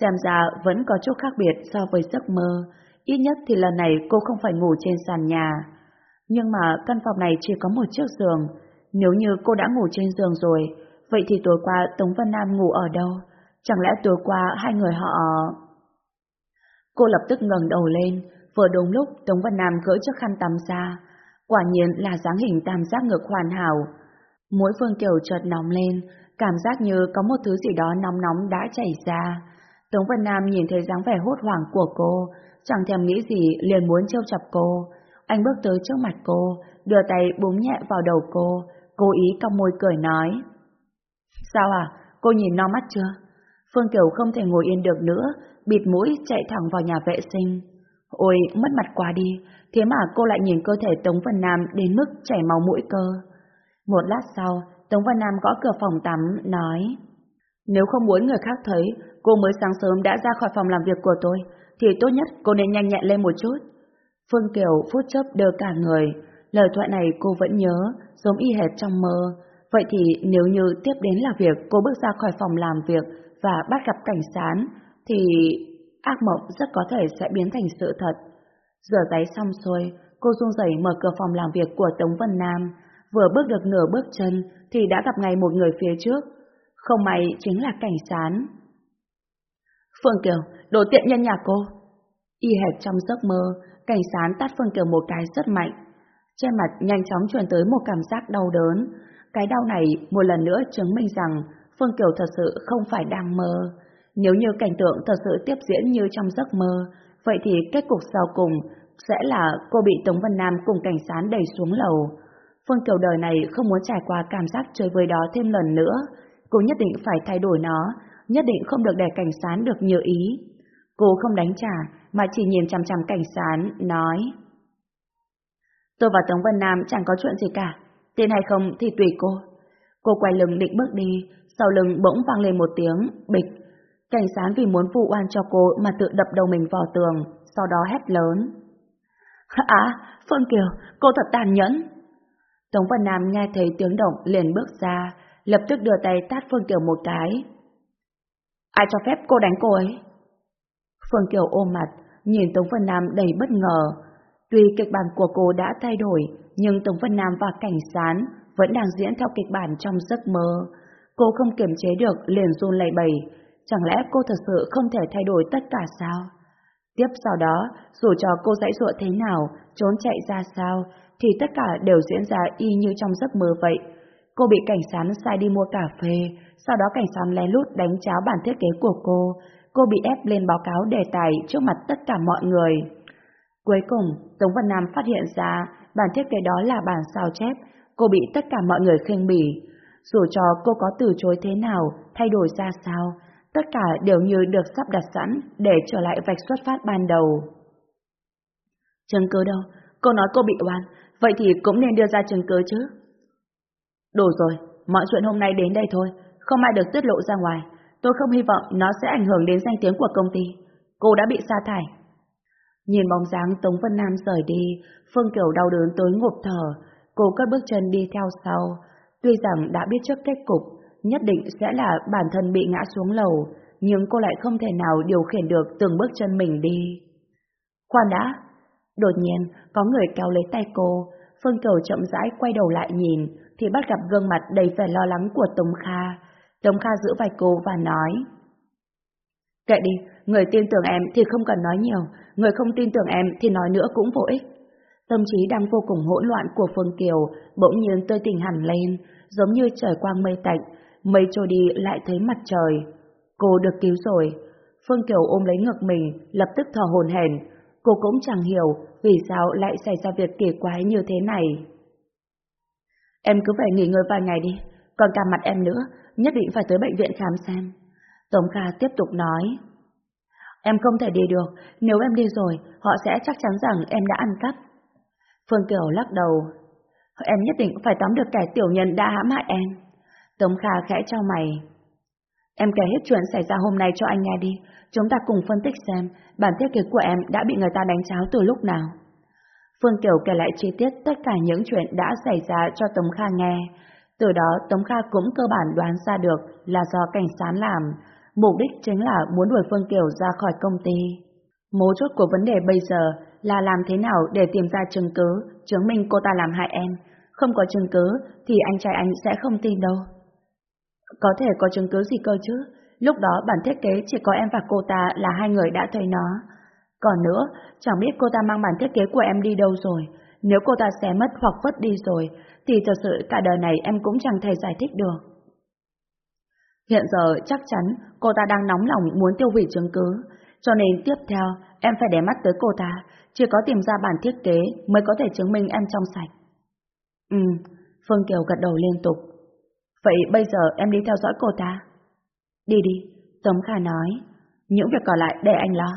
Speaker 1: Xem ra vẫn có chút khác biệt so với giấc mơ. Ít nhất thì lần này cô không phải ngủ trên sàn nhà. Nhưng mà căn phòng này chỉ có một chiếc giường. Nếu như cô đã ngủ trên giường rồi, vậy thì tối qua Tống Vân Nam ngủ ở đâu? Chẳng lẽ tối qua hai người họ... Cô lập tức ngẩng đầu lên, vừa đúng lúc Tống Văn Nam gỡ chiếc khăn tắm ra. Quả nhiên là dáng hình tam giác ngực hoàn hảo. Mũi Phương Kiều chợt nóng lên, cảm giác như có một thứ gì đó nóng nóng đã chảy ra. Tống Văn Nam nhìn thấy dáng vẻ hốt hoảng của cô, chẳng thèm nghĩ gì liền muốn trêu chọc cô. Anh bước tới trước mặt cô, đưa tay búng nhẹ vào đầu cô, cố ý cong môi cười nói. Sao à, cô nhìn no mắt chưa? Phương Kiều không thể ngồi yên được nữa, bịt mũi chạy thẳng vào nhà vệ sinh. Ôi, mất mặt quá đi, thế mà cô lại nhìn cơ thể Tống Vân Nam đến mức chảy máu mũi cơ. Một lát sau, Tống Vân Nam gõ cửa phòng tắm, nói Nếu không muốn người khác thấy, cô mới sáng sớm đã ra khỏi phòng làm việc của tôi, thì tốt nhất cô nên nhanh nhẹn lên một chút. Phương Kiều phút chốc đơ cả người, lời thoại này cô vẫn nhớ, giống y hệt trong mơ. Vậy thì nếu như tiếp đến là việc cô bước ra khỏi phòng làm việc và bắt gặp cảnh sán, thì ác mộng rất có thể sẽ biến thành sự thật. Rửa giấy xong xuôi, cô run rẩy mở cửa phòng làm việc của Tống Vân Nam, vừa bước được nửa bước chân thì đã gặp ngay một người phía trước. Không may chính là cảnh sán. Phương Kiều, đồ tiện nhân nhà cô. Y hệt trong giấc mơ, cảnh sán tát Phương Kiều một cái rất mạnh. Trên mặt nhanh chóng truyền tới một cảm giác đau đớn. Cái đau này một lần nữa chứng minh rằng Phương Kiều thật sự không phải đang mơ. Nếu như cảnh tượng thật sự tiếp diễn như trong giấc mơ, vậy thì kết cục sau cùng sẽ là cô bị Tống Vân Nam cùng cảnh sán đẩy xuống lầu. Phương Kiều đời này không muốn trải qua cảm giác chơi với đó thêm lần nữa. Cô nhất định phải thay đổi nó, nhất định không được để cảnh sán được như ý. Cô không đánh trả, mà chỉ nhìn chằm chằm cảnh sán, nói. Tôi và Tống Vân Nam chẳng có chuyện gì cả, tin hay không thì tùy cô. Cô quay lưng định bước đi, sau lưng bỗng vang lên một tiếng, bịch. Cảnh sán vì muốn vụ oan cho cô mà tự đập đầu mình vào tường, sau đó hét lớn. À, Phương Kiều, cô thật tàn nhẫn. Tống Văn Nam nghe thấy tiếng động liền bước ra, lập tức đưa tay tát Phương Kiều một cái. Ai cho phép cô đánh cô ấy? Phương Kiều ôm mặt, nhìn Tống Văn Nam đầy bất ngờ. Tuy kịch bản của cô đã thay đổi, nhưng Tống Văn Nam và Cảnh Sán vẫn đang diễn theo kịch bản trong giấc mơ. Cô không kiềm chế được liền run lẩy bẩy, chẳng lẽ cô thật sự không thể thay đổi tất cả sao? Tiếp sau đó, dù cho cô dãy dụa thế nào, trốn chạy ra sao, thì tất cả đều diễn ra y như trong giấc mơ vậy. Cô bị cảnh sát sai đi mua cà phê, sau đó cảnh sát lén lút đánh cháo bản thiết kế của cô. Cô bị ép lên báo cáo đề tài trước mặt tất cả mọi người. Cuối cùng, Tống Văn Nam phát hiện ra bản thiết kế đó là bản sao chép. Cô bị tất cả mọi người khinh bỉ. Dù cho cô có từ chối thế nào, thay đổi ra sao, tất cả đều như được sắp đặt sẵn để trở lại vạch xuất phát ban đầu. Chứng cứ đâu? Cô nói cô bị oan, vậy thì cũng nên đưa ra chứng cứ chứ. Đủ rồi, mọi chuyện hôm nay đến đây thôi, không ai được tiết lộ ra ngoài. Tôi không hy vọng nó sẽ ảnh hưởng đến danh tiếng của công ty. Cô đã bị sa thải. Nhìn bóng dáng Tống Vân Nam rời đi, Phương Kiều đau đớn tới ngộp thở. Cô cất bước chân đi theo sau. Tuy rằng đã biết trước kết cục, nhất định sẽ là bản thân bị ngã xuống lầu, nhưng cô lại không thể nào điều khiển được từng bước chân mình đi. Khoan đã! Đột nhiên, có người kéo lấy tay cô, Phương Kiều chậm rãi quay đầu lại nhìn, thì bắt gặp gương mặt đầy vẻ lo lắng của Tống Kha. Tống Kha giữ vai cô và nói. Kệ đi, người tin tưởng em thì không cần nói nhiều, người không tin tưởng em thì nói nữa cũng vô ích. Tâm trí đang vô cùng hỗn loạn của Phương Kiều bỗng nhiên tươi tỉnh hẳn lên, giống như trời quang mây tạnh, mây trôi đi lại thấy mặt trời. Cô được cứu rồi. Phương Kiều ôm lấy ngực mình, lập tức thở hồn hển. Cô cũng chẳng hiểu vì sao lại xảy ra việc kỳ quái như thế này. Em cứ phải nghỉ ngơi vài ngày đi, còn cả mặt em nữa, nhất định phải tới bệnh viện khám xem. Tống Kha tiếp tục nói. Em không thể đi được, nếu em đi rồi, họ sẽ chắc chắn rằng em đã ăn cắp. Phương Kiều lắc đầu. Em nhất định phải tóm được kẻ tiểu nhân đã hãm hại em. Tống Kha khẽ trao mày. Em kể hết chuyện xảy ra hôm nay cho anh nghe đi, chúng ta cùng phân tích xem bản thiết kế của em đã bị người ta đánh cháo từ lúc nào. Phương Kiều kể lại chi tiết tất cả những chuyện đã xảy ra cho Tống Kha nghe. Từ đó Tống Kha cũng cơ bản đoán ra được là do cảnh sát làm. Mục đích chính là muốn đuổi Phương Kiều ra khỏi công ty. Mấu chốt của vấn đề bây giờ là làm thế nào để tìm ra chứng cứ chứng minh cô ta làm hại em. Không có chứng cứ thì anh trai anh sẽ không tin đâu. Có thể có chứng cứ gì cơ chứ? Lúc đó bản thiết kế chỉ có em và cô ta là hai người đã thấy nó. Còn nữa, chẳng biết cô ta mang bản thiết kế của em đi đâu rồi. Nếu cô ta xé mất hoặc vứt đi rồi, thì thật sự cả đời này em cũng chẳng thể giải thích được. Hiện giờ chắc chắn cô ta đang nóng lòng muốn tiêu hủy chứng cứ, cho nên tiếp theo em phải để mắt tới cô ta, chỉ có tìm ra bản thiết kế mới có thể chứng minh em trong sạch. Ừ, Phương Kiều gật đầu liên tục. Vậy bây giờ em đi theo dõi cô ta. Đi đi, Tống Khả nói, những việc còn lại để anh lo.